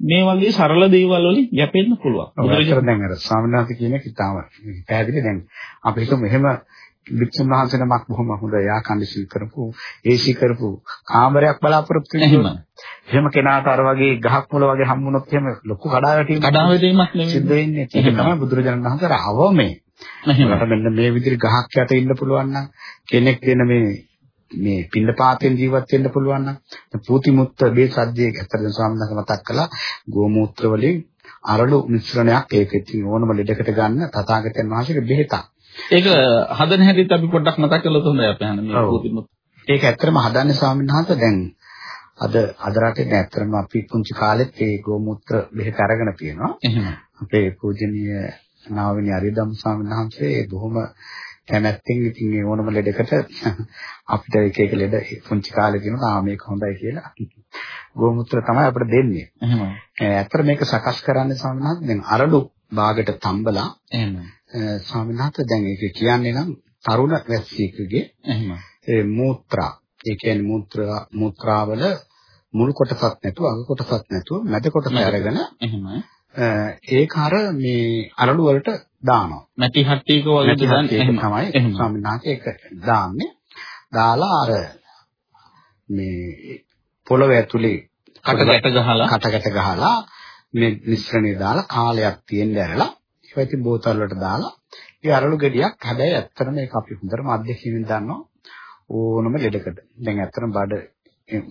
මේ වගේ සරල දේවල් වලින් යැපෙන්න පුළුවන්.
බුදුරජාණන් දැන් අර ස්වාමීන් වහන්සේ කියන එක ඉතාම පැහැදිලි දැන් අපි හිතමු එහෙම වික්ෂුන් වහන්සේ නමක් බොහොම හොඳ යා කන්ඩිෂන් කරපු AC කරපු කාමරයක් බලාපොරොත්තු වෙනවා. එහෙම කෙනාට අර වගේ ගහක් මුල වගේ හම්බුනොත් එහෙම ලොකු කඩාවැටීමක්
කඩාවැටීමක් නෙමෙයි
සිද්ධ වෙන්නේ. ඒක තමයි බුදුරජාණන් වහන්සේ අවමේ. එහෙනම් මෙන්න මේ විදිහට ගහක් යට ඉන්න පුළුවන් නම් කෙනෙක් දෙන මේ මේ පින්නපාතෙන් ජීවත් වෙන්න පුළුවන් නම් පූතිමුත්ත මේ සද්දේ ඇත්තටම වහන්සේ මතක් කළා ගෝමූත්‍ර වලින් අරලු මිශ්‍රණයක් ඒක ඉතින් ඕනම ලෙඩකට ගන්න තථාගතයන් වහන්සේගේ බෙහෙතක්.
ඒක හදන හැටිත් අපි පොඩ්ඩක් මතක් කළොත් හොඳයි අපේ අහන මේ පූතිමුත්ත.
ඒක ඇත්තටම හදන්නේ ස්වාමීන් වහන්සේ දැන් අද අද රටේ ඇත්තටම අපි පුංචි කාලෙත් ඒ ගෝමූත්‍ර බෙහෙත අරගෙන තියෙනවා.
එහෙම.
අපේ පූජනීය නාවිනි අරිදම් ස්වාමීන් වහන්සේ බොහොම කැමැත්තෙන් ඉතින් මේ ඕනම ලෙඩකට අපිට එක එක ලෙඩ පුංචි කාලේ කියනවා ආ මේක හොඳයි කියලා. ගෝමූත්‍ර තමයි අපිට දෙන්නේ.
එහෙම.
ඇත්තට මේක සකස් කරන්නේ ස්වාමීන් වහන්සේ දැන් අරලු භාගයට තම්බලා
එහෙම.
ස්වාමීන් වහන්සේ දැන් ඒක කියන්නේ නම් තරුණ වැස්සියෙකුගේ
එහෙම.
ඒ මූත්‍රා ඒ කියන්නේ මූත්‍රා මූත්‍රාවල මුල් කොටසක් නැතුව අග කොටසක් නැතුව මැද කොටස අරගෙන
එහෙම.
ඒක අර මේ අරලු වලට දානවා.
මැටි හට්ටියක වගේ දාන්නේ
එහෙම තමයි ස්වාමීන් වහන්සේ ඒක දාන්නේ. දාලා අර මේ පොළව ඇතුලේ
කටකට ගහලා
කටකට ගහලා මේ මිශ්‍රණය දාලා කාලයක් තියෙන්න ඇරලා ඒවා ඉතින් බෝතල් වලට දාලා ඒ අරලු ගෙඩියක් හැබැයි ඇත්තටම මේක අපි හොඳටම අධ්‍යක්ෂණයෙන් දන්නවා ඕනම ලෙඩකට. දැන් ඇත්තටම බඩ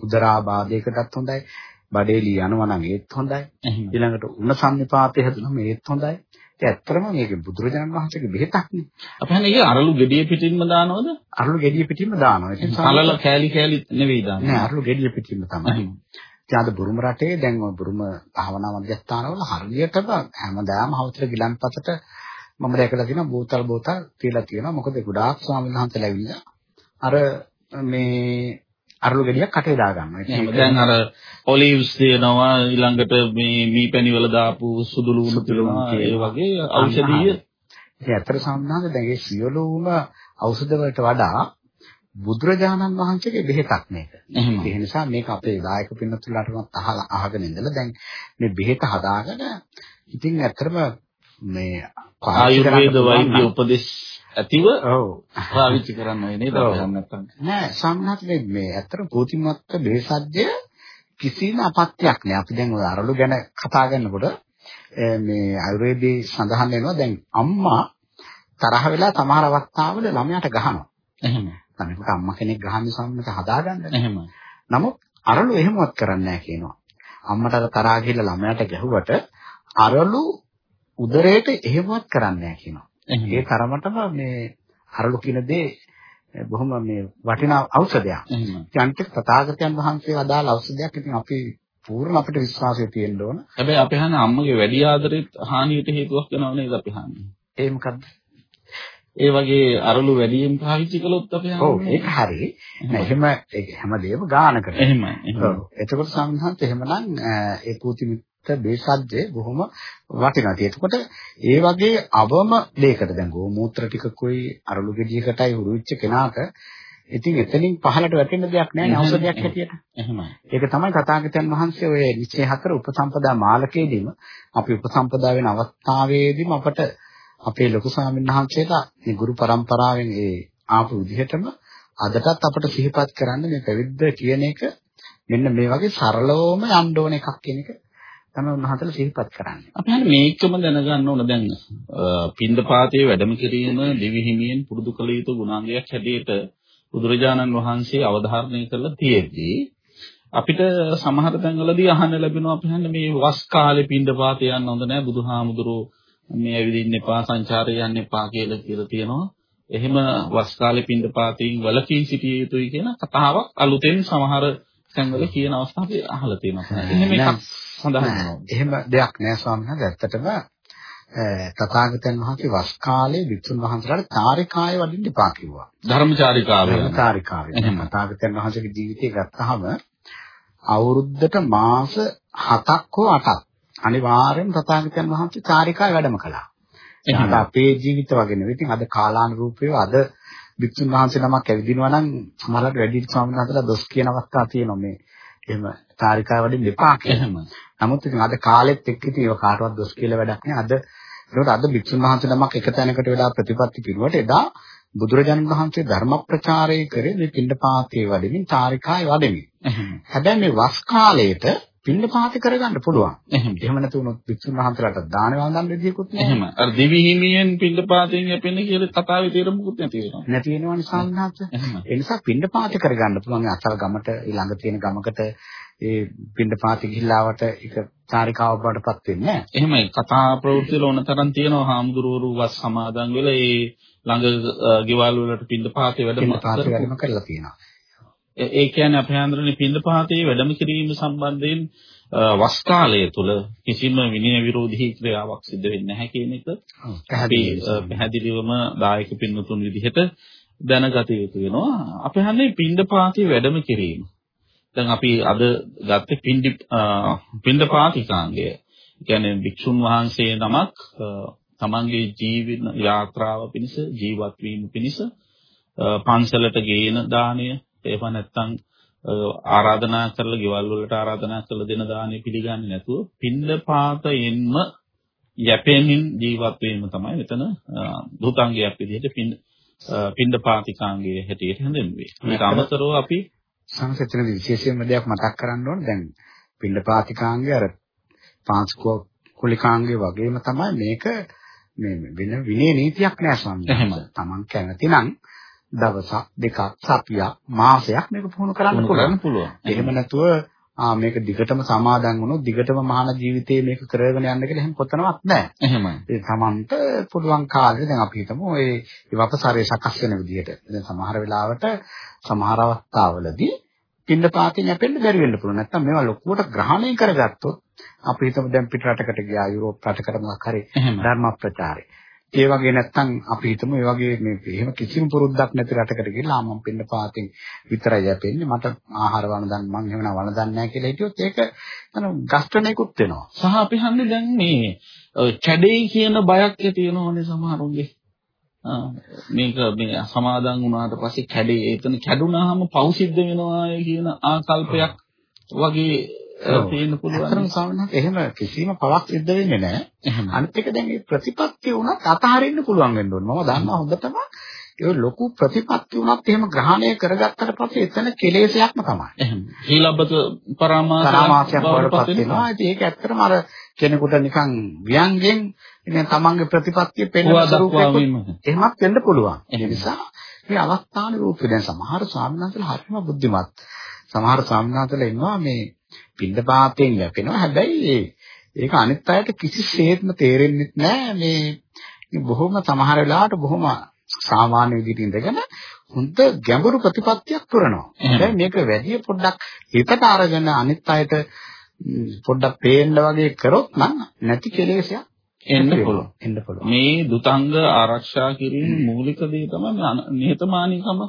උදරාබාධයකටත් හොඳයි. බඩේලි යනවා නම් ඒත් හොඳයි. ඊළඟට උණ සම්නිපාතය හැදුනම ඒත් හොඳයි. ඒ ඇත්තටම මේක බුදුරජාණන් වහන්සේගේ බෙහෙතක් නේ.
අපි හන්නේ ඒක අරලු ගෙඩිය පිටින්ම දානවද?
අරලු ගෙඩිය පිටින්ම දානවා. ඒක
අලල කෑලි කෑලි නෙවෙයි දාන්නේ.
නෑ අරලු ගෙඩිය පිටින්ම තමයි. අද බුරුම රටේ දැන් ඔය බුරුම භාවනා මධ්‍යස්ථානවල හරියටම හැමදාම හවුතර ගිලන්පතට මම දැකලා තියෙනවා බෝතල් බෝතල් තියලා තියෙනවා. මොකද ගොඩාක් ස්වාමීන් වහන්සේලා ඇවිල්ලා අර මේ අරලු ගෙඩියක් කටේ දා ගන්නවා.
එහෙනම් දැන් අර ඔලිව්ස් තියෙනවා ඊළඟට මේ මීපැණි වල දාපු සුදු ලුණු තියෙනවා ඒ වගේ ඖෂධීය
ඉතින් අතර සම්බන්ධ දැන් ඒ සියලුම ඖෂධ වලට වඩා බුදුරජාණන් වහන්සේගේ බෙහෙතක් මේක. ඒ නිසා මේක අපේ දායක පින්නතුලාටවත් අහලා අහගෙන ඉඳලා දැන් මේ බෙහෙත හදාගෙන ඉතින් ඇත්තටම මේ
ආයුර්වේද වෛද්‍ය උපදෙස් ඇතිව ඔව්. පාවිච්චි කරන්න ඕනේ නේද නැත්තම්
නෑ සම්හත් මේ. ඇත්තට පෝතිමත්ත බේසජ්‍ය කිසිම අපත්‍යක් නෑ. අපි දැන් ඔය අරලු ගැන කතා කරනකොට මේ ආයුර්වේදයේ සඳහන් වෙනවා දැන් අම්මා තරහ වෙලා සමහර අවස්ථාවල ළමයාට ගහනවා.
එහෙම.
අනිකට අම්මා කෙනෙක් ගහන්නේ සම්මත හදාගන්න.
එහෙම.
නමුත් අරලු එහෙමවත් කරන්නේ නෑ කියනවා. අම්මට අර තරහා ගිහලා ළමයාට ගැහුවට අරලු උදරයට එහෙමවත් කරන්නේ නෑ කියනවා ඒ තරමටම මේ අරලු කියන දේ බොහොම මේ වටිනා ఔෂධයක්. යන්ත්‍ර තථාගතයන් වහන්සේ වදාළ ඖෂධයක්. ඉතින් අපි පූර්ණ අපිට විශ්වාසය තියෙන්න ඕන.
හැබැයි අපි හන්නේ අම්මගේ වැඩි ආදරෙත් හානියට හේතුවක් වෙනව නේද අපි හන්නේ.
ඒ මොකද්ද?
ඒ වගේ අරලු වැඩියෙන් පාවිච්චි කළොත් අපි හන්නේ.
ඔව් ඒක හරි. නෑ එහෙම හැමදේම ගානකට.
එහෙමයි.
ඔව්. එතකොට සම්හත් එහෙමනම් ඒ පූති බේසද්දේ බොහොම වටිනවා. එතකොට ඒ වගේ අවම දෙයකට දැන් ගෝමූත්‍ර ටිකකුයි අරලු ගෙඩියකටයි හුරු වෙච්ච කෙනාට ඉතින් එතනින් පහලට වැටෙන්න දෙයක් නැහැ ඖෂධයක් හැටියට.
එහෙමයි.
ඒක තමයි තථාගතයන් වහන්සේ ඔය නිශ්චය හතර උපසම්පදා මාලකයේදීම අපි උපසම්පදා වෙන අවස්ථාවේදීම අපට අපේ ලොකු ස්වාමීන් වහන්සේලා මේ ගුරු પરම්පරාවෙන් ඒ ආපු විදිහටම අදටත් අපට සිහිපත් කරන්න මේ පැවිද්ද කියන එක මෙන්න මේ වගේ සරලවම යන්න ඕන එකක් කියන එක තමයි උන්වහන්සේලා සිහිපත් කරන්නේ.
අපි හන්නේ මේකම දැනගන්න ඕන දැන් පින්දපාතයේ වැඩම කිරීම දිවි හිමියෙන් පුරුදු කළ යුතු ගුණාංගයක් හැටියට බුදුරජාණන් වහන්සේ අවධාරණය කරලා තියෙද්දී අපිට සමහර තැන්වලදී අහන්න ලැබෙනවා අපි හන්නේ මේ වස් කාලේ පින්දපාතේ යන්න හොඳ නැහැ බුදුහාමුදුරෝ මේ ඇවිදින්න එපා සංචාරය යන්න එපා කියලා කියලා තියෙනවා. එහෙම වස් කාලේ පින්දපාතයෙන් වලකී සිටිය යුතුයි කියන කතාවක් අලුතෙන් සමහර තැන්වල කියන අවස්ථා අපි අහලා තියෙනවා. සඳහන් වෙනවා.
එහෙම දෙයක් නෑ ස්වාමීන් වහන්සේ. ඇත්තටම තථාගතයන් වහන්සේ වස් කාලේ විසුන් වහන්සේලාට චාරිකාය වඩින්න එපා කිව්වා.
ධර්මචාරිකාව.
ධර්මචාරිකාව. එහෙම තථාගතයන් වහන්සේගේ ජීවිතය ගත්තාම අවුරුද්දට මාස 7ක් හෝ 8ක් අනිවාර්යෙන් තථාගතයන් වහන්සේ චාරිකාවේ වැඩම කළා. අද අපේ ජීවිත වගේ නෙවෙයි. ඉතින් අද කාලානුරූපීව අද වික්ෂුන් වහන්සේ නමක් ඇවිදිනවා නම් සමහරවිට වැඩි ස්වාමීන් වහන්සේලා දොස් කියන අවස්ථා තියෙනවා මේ එහෙම චාරිකාව වලින් දෙපා කියලා. නමුත් ඉතින් අද කාලෙත් එක්ක ඉතින් ඒව කාටවත් දොස් කියලා වැඩක් නෑ. අද ඒකට අද වික්ෂුන් වහන්සේ නමක් එක තැනකට වෙලා ප්‍රතිපත්ති පිරුවට එදා බුදුරජාණන් වහන්සේ ධර්ම ප්‍රචාරය කරේ මේ පින්ඩපාතේ වඩමින් චාරිකාවේ වඩමින්. හැබැයි මේ වස් කාලයේට පින්ඩපාත කරගන්න පුළුවන්.
එහෙම.
නැතු වුණොත් වික්ෂුන් වහන්සේලාට දාන වන්දන විදියකුත් නැහැ.
එහෙම. අර දිවි හිමියෙන් පින්ඩපාතෙන් යැපෙන්නේ කියලා කතාවේ තේරුමකුත් නැති වෙනවා.
නැති වෙනවනේ.
එහෙම.
ඒ නිසා පින්ඩපාත කරගන්න පුළුවන් අසල් ගමට ඊළඟ තියෙන ගමකට ඒ පින්ඩපාත ගිහිල්ලාවට ඒක චාරිකාවක් බවටපත් වෙන්නේ නැහැ.
එහෙමයි කතා ප්‍රවෘත්ති වල ඕන තරම් තියෙනවා හාමුදුරුවෝ වස් සමාදන් වෙලා ඒ ළඟ ගෙවල් වලට වැඩම
පින්ඩපාත වැඩම කරලා තියෙනවා.
ඒ කියන්නේ අපේ ආන්දරනේ පින්දපාතේ වැඩම කිරීම සම්බන්ධයෙන් වස් කාලය තුල කිසිම විනය විරෝධී ක්‍රියාවක් සිදු වෙන්නේ නැහැ කියන එක පැහැදිලිවම දායක පින්වතුන් විදිහට දැනගත යුතු වෙනවා. අපේ හන්නේ පින්දපාතේ වැඩම කිරීම. දැන් අපි අද ගත්තේ පින්ඩි පින්දපාතිකාංගය. කියන්නේ භික්ෂුන් වහන්සේ නමක් තමන්ගේ ජීවන යාත්‍රාව පිණිස ජීවත් වීම පිණිස පන්සලට ගේන දාණය එහෙම නැත්නම් ආරාධනා කරලා ගෙවල් වලට ආරාධනා කරලා දෙන දාණය පිළිගන්නේ නැතුව පින්දපාතයෙන්ම යැපෙමින් ජීවත් වීම තමයි මෙතන දුතාංගයක් විදිහට පින් පින්දපාතිකාංගයේ හැටියට හඳුන්වන්නේ. මේක අමතරව අපි
සංසචන විශේෂයෙන්ම දෙයක් මතක් කරන්න ඕනේ දැන් පින්දපාතිකාංගය අර පාංශකෝ කුලිකාංගය වගේම තමයි මේක මේ වෙන විනය නීතියක් නෑ වහන්සේ. Taman කැමති නම් දවසක් දෙකක් සතියක් මාසයක් මේක පුහුණු කරන්න පුළුවන්. එහෙම නැතුව ආ මේක දිගටම සමාදන් වුණොත් දිගටම මහාන ජීවිතේ මේක කරගෙන යන්න කියලා එහෙම පොතනවත් නැහැ.
එහෙමයි.
ඒ Tamanට පුළුවන් කාලේ දැන් අපි හිතමු ඒ වපසරේ සකස් වෙන විදිහට. දැන් සමහර වෙලාවට සමහර අවස්ථාවලදී පින්න පාතින් යැපෙන්න බැරි වෙන්න පුළුවන්. නැත්තම් මේවා ලොකුවට ග්‍රහණය කරගත්තොත් අපි හිතමු දැන් පිට රටකට ගියා යුරෝප් රටකට මොකක් හරි ධර්ම ප්‍රචාරය. ඒ වගේ නැත්තම් අපි හිතමු ඒ වගේ මේ එහෙම කිසිම පුරුද්දක් නැති රටකට ගිහලා මම පින්න පාතින් විතරයි යැපෙන්නේ මට ආහාර වළඳන්න මං එහෙම නා වළඳන්නේ නැහැ කියලා හිටියොත් ඒක අන ගස්ඨණයකුත් වෙනවා.
සහ අපි හන්නේ දැන් මේ කැඩෙයි කියන බයක් ඇති වෙනවනේ සමහරුන්ගේ. මේක මේ සමාදන් වුණාට පස්සේ කැඩේ එතන කැඩුනාම පව් සිද්ධ වෙනවා කියන ආකල්පයක් වගේ තියෙන්න පුළුවන්.
අතරම සාමාන්‍යයෙන් එහෙම කිසිම පවක් සිද්ධ වෙන්නේ නැහැ. අනිත් එක දැන් මේ ප්‍රතිපත්ති වුණත් අතහරින්න පුළුවන් වෙන්න ඕනේ. මම දන්නවා හොඳටම ඒ ලොකු ප්‍රතිපත්ති වුණත් එහෙම ග්‍රහණය කරගත්තට පස්සේ එතන කෙලෙසයක්ම තමයි.
එහෙම. සීලබ්බත
පරාමාසයක් වඩපත් වෙනවා. ඉතින් ඒක ඇත්තටම අර කෙනෙකුට නිකන් ව්‍යංගෙන් ඉතින් තමන්ගේ ප්‍රතිපත්තිය පෙන්වන ස්වරූපයක එහෙමත් වෙන්න පුළුවන්. ඒ නිසා මේ අවස්ථාන රූපේ දැන් සමහර වහන්සේලා හරිම බුද්ධිමත්. සමහර වහන්සේලා ඉන්නවා මේ පින්දපාතයෙන් යැපෙනවා. හැබැයි ඒක අනිත් අයට කිසිසේත්ම තේරෙන්නේ නැහැ මේ බොහොම සමහර වෙලාවට බොහොම සාමාන්‍ය විදිහට ඉඳගෙන හොඳ ගැඹුරු ප්‍රතිපත්තියක් පුරනවා. දැන් මේක වැඩි පොඩ්ඩක් හිතට අරගෙන අනිත් අයට පොඩ්ඩක් පේන්න වගේ කරොත් නම් නැති කෙලෙසයක්
එන්න පුළුවන්.
එන්න පුළුවන්.
මේ දුතංග ආරක්ෂා කිරීම මූලික දේ තමයි නිහතමානීකම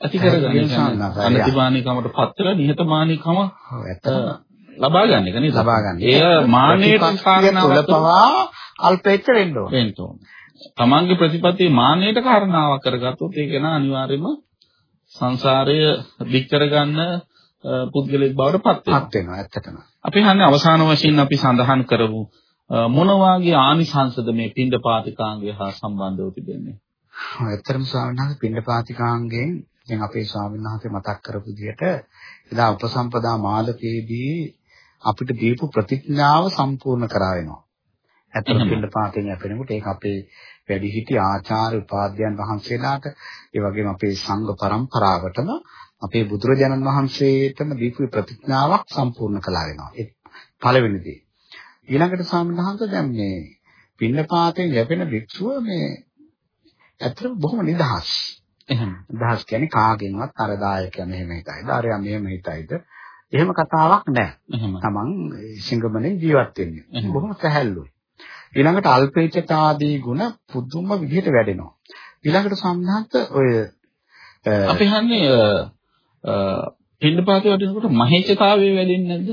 ඇති කරගන්න. අනතිමානීකමට පත් වෙලා නිහතමානීකම ලබා ගන්න එක නේද?
ලබා ගන්න.
ඒ මාන්නයේ කාරණාවක්
පවා අල්පෙච්ච වෙන්න ඕන.
වෙන්න ඕන. තමන්ගේ ප්‍රතිපත්තිය මාන්නයට කාරණාවක් කරගත්තොත් ඒක නා අනිවාර්යයෙන්ම සංසාරය දික් කරගන්න පුද්ගලෙක් බවට පත් වෙනවා.
පත් වෙනවා ඇත්තටම.
අපි හන්නේ අවසාන වශයෙන් අපි සඳහන් කරමු මොන වාගේ ආනිසංසද මේ පින්ඩපාතිකාංගය හා සම්බන්ධව තිබෙන්නේ?
ඇත්තටම ස්වාමීන් වහන්සේ පින්ඩපාතිකාංගයෙන් දැන් අපේ ස්වාමීන් වහන්සේ මතක් කරපු විදිහට එදා උපසම්පදා මාලකයේදී අපිට දීපු ප්‍රතිඥාව සම්පූර්ණ කරා වෙනවා. ඇත්තටම පින්ඩපාතෙන් යැපෙනකොට ඒක අපේ වැඩිහිටි ආචාර්ය උපාධ්‍යයන් වහන්සේලාට ඒ වගේම අපේ සංඝ පරම්පරාවටම අපේ බුදුරජාණන් වහන්සේටම දීපු ප්‍රතිඥාවක් සම්පූර්ණ කළා වෙනවා. ඒ පළවෙනි දේ. ඊළඟට ස්වාමීන් වහන්සේ දැන් මේ පින්නපාතෙන් යැපෙන භික්ෂුව මේ ඇත්තටම බොහොම නිදහස්.
එහෙම.
නිදහස් කියන්නේ කාගෙන්වත් අර දායකයා මෙහෙම හිතයිද, අරයා මෙහෙම හිතයිද. එහෙම කතාවක් නැහැ. Taman සිංගමනේ ජීවත් වෙන්නේ. බොහොම සැහැල්ලුයි. ඊළඟට අල්පේචතාදී ගුණ පුදුම විදිහට වැඩෙනවා. ඊළඟට සම්හත් ඔය
අපි හන්නේ පින්ඩපාතේ වටිනකොට මහේචතාවය වැඩෙන්නේ නැද්ද?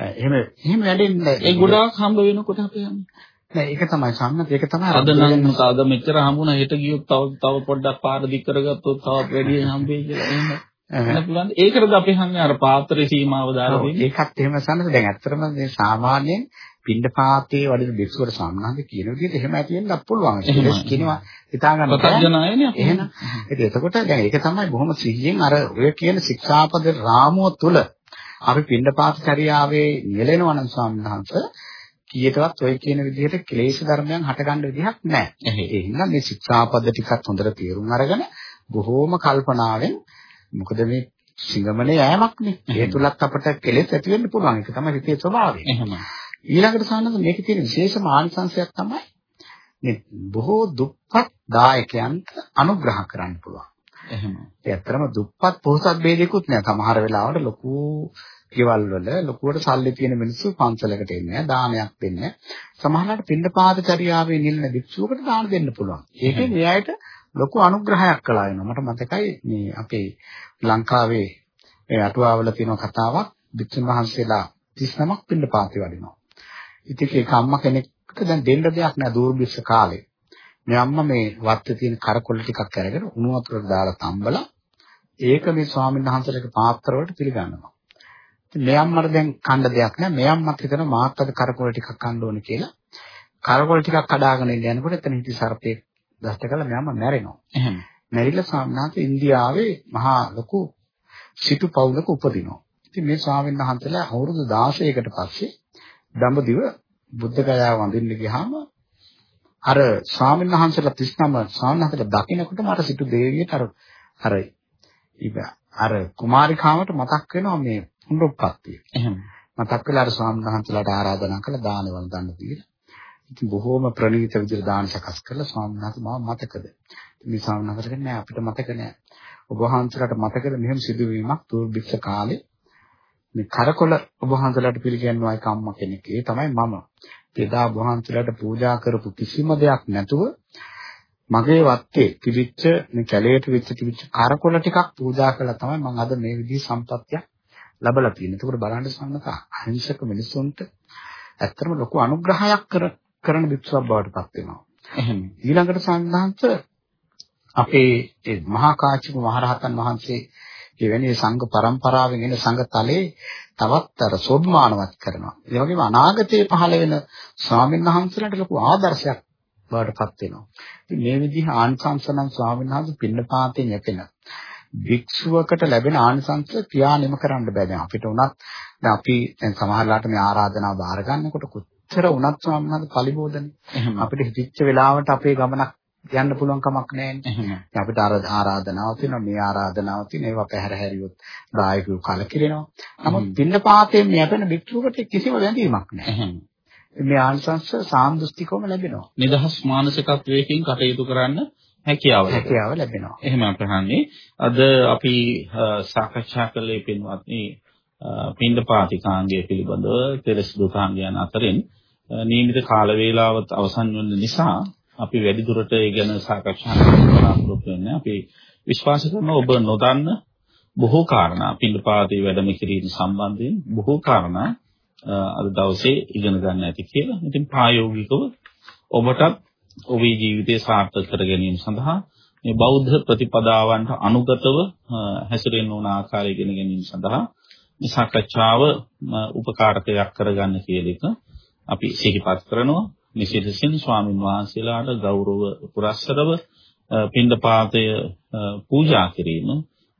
එහෙම එහෙම වැඩෙන්නේ
ඒ ගොඩාක් හම්බ වෙනකොට අපි යන්නේ.
නෑ ඒක තමයි සම්මත ඒක තමයි
අද නම් අද මෙච්චර හම්බුණා හෙට ගියොත් තව තව පොඩ්ඩක් පාර දික් කරගත්තොත් තවත් වැඩි හම්බෙයි කියලා එහෙම. වෙන පුළුවන්. ඒකටද අපි හන්නේ අර පාත්‍රයේ සීමාව දාලා දෙන්නේ.
ඒකත් එහෙම සම්මත දැන් ඇත්තටම මේ සාමාන්‍යයෙන් පින්ඩපාතේ වඩින භික්ෂුවට සම්බන්ධ කියන විදිහට එහෙම ඇති වෙන්නත් පුළුවන්. ඒක කියනවා හිතා ගන්න
බෑ.
එහෙනම් ඒක එතකොට දැන් ඒක තමයි බොහොම සිහියෙන් අර ඔය කියන ශික්ෂාපද රාමුව තුල අපි පින්ඩපාත චර්යාවේ නියැලෙනවා නම් ස්වාමීන් වහන්සේ කීයටවත් ඔය කියන විදිහට ක්ලේශ ධර්මයන් හටගන්න විදිහක් නැහැ. ඒ හින්දා මේ ශික්ෂාපද ටිකත් හොඳට තේරුම් අරගෙන බොහෝම කල්පනාවෙන් මොකද මේ සිංගමනේ යෑමක් නේ. ඒ තුලත් අපට කෙලෙස් ඇති වෙන්න පුළුවන්. ඒක තමයි හිතේ ස්වභාවය.
එහෙමයි.
ඊළඟට සානද මේකේ තියෙන විශේෂ මානසංශයක් තමයි මේ බොහෝ දුප්පත් දායකයන්ට අනුග්‍රහ කරන්න පුළුවන්.
එහෙමයි.
ඒ ඇත්තරම දුප්පත් පොහොසත් ભેදයක්වත් නෑ. සමහර වෙලාවට ලොකු ගෙවල් වල ලොකුවට සල්ලි තියෙන මිනිස්සු පන්සලකට එන්නේ දානයක් දෙන්නේ සමහරවිට පින්නපාත චර්යාවේ නිල්න භික්ෂුවකට දාන දෙන්න පුළුවන්. ඒකෙන් එයාට ලොකු අනුග්‍රහයක් කළා වෙනවා. මට මතකයි මේ අපේ ලංකාවේ මේ අටුවාවල තියෙන කතාවක් භික්ෂුන් වහන්සේලා 39ක් පින්නපාතේ වඩිනවා. ඉතින් ඒක අම්මා කෙනෙක්ට දැන් දෙන්න දෙයක් නෑ දූර්භික්ෂ කාලේ. මේ අම්මා මේ වත්තේ තියෙන කරකොල ටිකක් අරගෙන උණු වතුරට දාලා තම්බලා ඒක මේ ස්වාමීන් වහන්සේලාගේ පාත්‍ර වලට පිළිගන්නවා. ඉතින් මේ අම්මට දැන් කන්න දෙයක් නෑ. මේ අම්මත් හිතන මාත් අද කරකොල ටිකක් කන්න ඕනේ කියලා. කරකොල ටිකක් කඩාගෙන ඉන්න යනකොට එතන හිටි සර්පේ දෂ්ට කළා මේ අම්මා මැරෙනවා.
එහෙම.
මැරිලා වහන්සේ ඉන්දියාවේ මහා ලොකු සිටු පවුලක උපදිනවා. ඉතින් මේ ස්වාමීන් වහන්සේලා අවුරුදු 16කට පස්සේ දඹදිව බුද්ධ ගයාව වඳින්න ගියාම අර ස්වාමීන් වහන්සේලා 39 ස්වාමීන් වහන්සේලා දකින්නකොට මට සිටු දේවියට අර අර අර කුමාරිකාවට මතක් වෙනවා මේ හුඬුප්පත්තිය.
එහෙම.
මතක් වෙලා අර ස්වාමීන් වහන්සේලාට ආරාධනා කළා දානවල දන්න දීලා. ඉතින් බොහෝම ප්‍රණීත විදිහට දාන සකස් කරලා ස්වාමීන් වහන්සේ මාව මතකද? මේ ස්වාමීන් වහන්සේ නෑ අපිට මතක නෑ. ඔබ වහන්සේලාට මතකද මෙහෙම සිදුවීමක් දුර්භික්ෂ කාලේ මේ කරකොල ඔබ වහන්සේලාට පිළිගන්නවා එක අම්මා කෙනෙක්. ඒ තමයි මම. එදා ඔබ වහන්සේලාට පූජා කරපු කිසිම දෙයක් නැතුව මගේ වත්තේ තිබිච්ච මේ කැලේට වෙච්ච තිබිච්ච කරකොල ටිකක් පූජා කළා තමයි මම අද මේ විදිහේ සම්පත්තියක් ලැබලා තියෙන්නේ. ඒකට බලන්න සම්මත අහිංසක මිනිසුන්ට ඇත්තටම ලොකු අනුග්‍රහයක් කර කරන භික්ෂුවක් බවට පත් වෙනවා.
එහෙම.
ඊළඟට සංඝාංශ අපේ මහා කාශ්‍යප මහරහතන් වහන්සේ එවැනි සංඝ පරම්පරාවෙන් එන සංඝ තලයේ තවත් අර සෝභමානවත් කරනවා. ඒ වගේම අනාගතයේ පහළ වෙන ස්වාමීන් වහන්සේලාට ලොකු ආදර්ශයක් බවට පත් වෙනවා. ඉතින් මේ විදිහ ආනිසංසනම් ස්වාමීන් වහන්සේ පින්නපාතෙන් යැපෙන භික්ෂුවකට ලැබෙන ආනිසංස ක්‍රියා නිම කරන්න බෑ. දැන් අපිට උනත් දැන් අපි දැන් සමහරලාට මේ ආරාධනාව බාර ගන්නකොට කොච්චර උනත් ස්වාමීන් වහන්සේ පරිබෝධනේ. අපිට හිතිච්ච වෙලාවට අපේ ගමනක් යන්න පුළුවන් කමක් නැහැ. අපිට අර ආරාධනාවක් තියෙනවා මේ ආරාධනාවක් තියෙන ඒවා පැහැර හැරියොත් දායකයෝ කලකිරෙනවා. නමුත් පින්නපාතයෙන් යැපෙන භික්ෂුවකට කිසිම වැඳීමක් නැහැ. මේ ආනිසංස සාන්දෘෂ්ටිකවම ලැබෙනවා.
නිදහස් මානසිකත්වයකින් කටයුතු කරන්න හැකියාව
හැකියාව ලැබෙනවා.
එහෙම අපහන්නේ අද අපි සාකච්ඡා කළේ පින්වත්නි පින්ඩපාතිකාංගය පිළිබඳව පෙරස් දුකාංගයන් අතරින් නියමිත කාල වේලාවත් අවසන් වෙන නිසා අපි වැඩි දුරට ඒ ගැන සාකච්ඡා කරන්න බලාපොරොත්තු වෙන්නේ. අපි විශ්වාස කරනවා ඔබ නොදන්න බොහෝ කාරණා පින්ඩපාතේ වැඩම කිරීම සම්බන්ධයෙන් බොහෝ කාරණා අද දවසේ ඉගෙන ගන්න ඇති කියලා. ඉතින් ප්‍රායෝගිකව ඔබටත් ඔබේ ජීවිතය සාර්ථක කර ගැනීම සඳහා මේ බෞද්ධ ප්‍රතිපදාවන්ට අනුගතව හැසිරෙන්න ඕන ආකාරය ඉගෙන ගැනීම සඳහා මේ සාකච්ඡාව උපකාරකයක් කරගන්න කියලා එක අපි සිහිපත් කරනවා. නිසිතසින් ස්වාමින් වහන්සේලාට ගෞරව පුරස්සරව පින්ඩපාතය පූජා කිරීම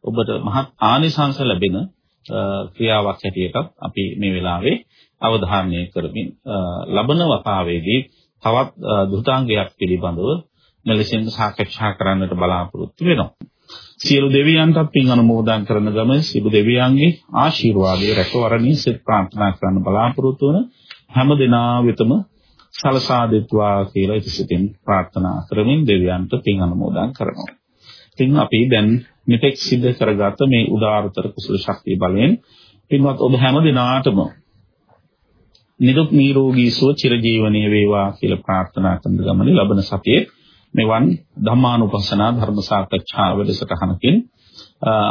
ඔබට මහත් ආනිසංස ලැබෙන ක්‍රියාවක් හැටියට අපි මේ වෙලාවේ අවධානය කරමින් ලබන වතාවේදී තවත් දුතාංගයක් පිළිබඳව මෙලෙසින් සාකච්ඡා කරන්නට බලාපොරොත්තු වෙනවා. සියලු දෙවියන්ටත් පින් අනුමෝදන් කරන ගම සියලු දෙවියන්ගේ ආශිර්වාදයේ රැකවරණින් සිත ප්‍රාර්ථනා කරන්න බලාපොරොත්තු වන හැම දිනා වෙතම සලසා දෙත්වා කියලා ඉතිසිතින් ප්‍රාර්ථනා කරමින් දෙවියන්ට පින් අනුමෝදන් කරනවා. ඉතින් අපි දැන් මෙතෙක් සිද්ධ කරගත මේ උදාාරතර කුසල ශක්තිය බලයෙන් පින්වත් ඔබ හැම දිනාටම නිරුක් නිරෝගී සුව චිරජීවනීය වේවා කියලා ප්‍රාර්ථනා කරන ගමනේ ලබන සතියේ මෙවන් ධම්මානුපස්සනා ධර්ම සාකච්ඡා වැඩසටහනකින්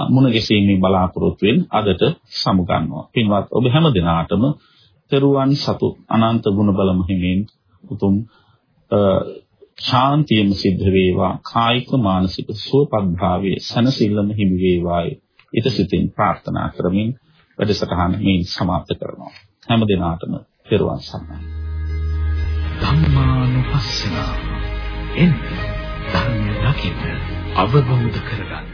මුණ ගැසීමේ බලාපොරොත්තු වෙන අදට සමුගන්නවා. පින්වත් ඔබ හැම දිනාටම තෙරුවන් සතු අනන්ත ගුණ බල මහිමින් උතුම් ශාන්තියම සිද්ධ වේවා කායික මානසික සුවපත් භාවයේ සනසිල්ලම හිමි වේවායි ඊට සිතින් ප්‍රාර්ථනා කරමින් වැඩසටහන මේ සමාප්ත කරනවා හැම දිනාටම පෙරවන් සම්මාන
ධම්මානුපස්සන එන්න ධර්මය දකින්න අවබෝධ කරගන්න.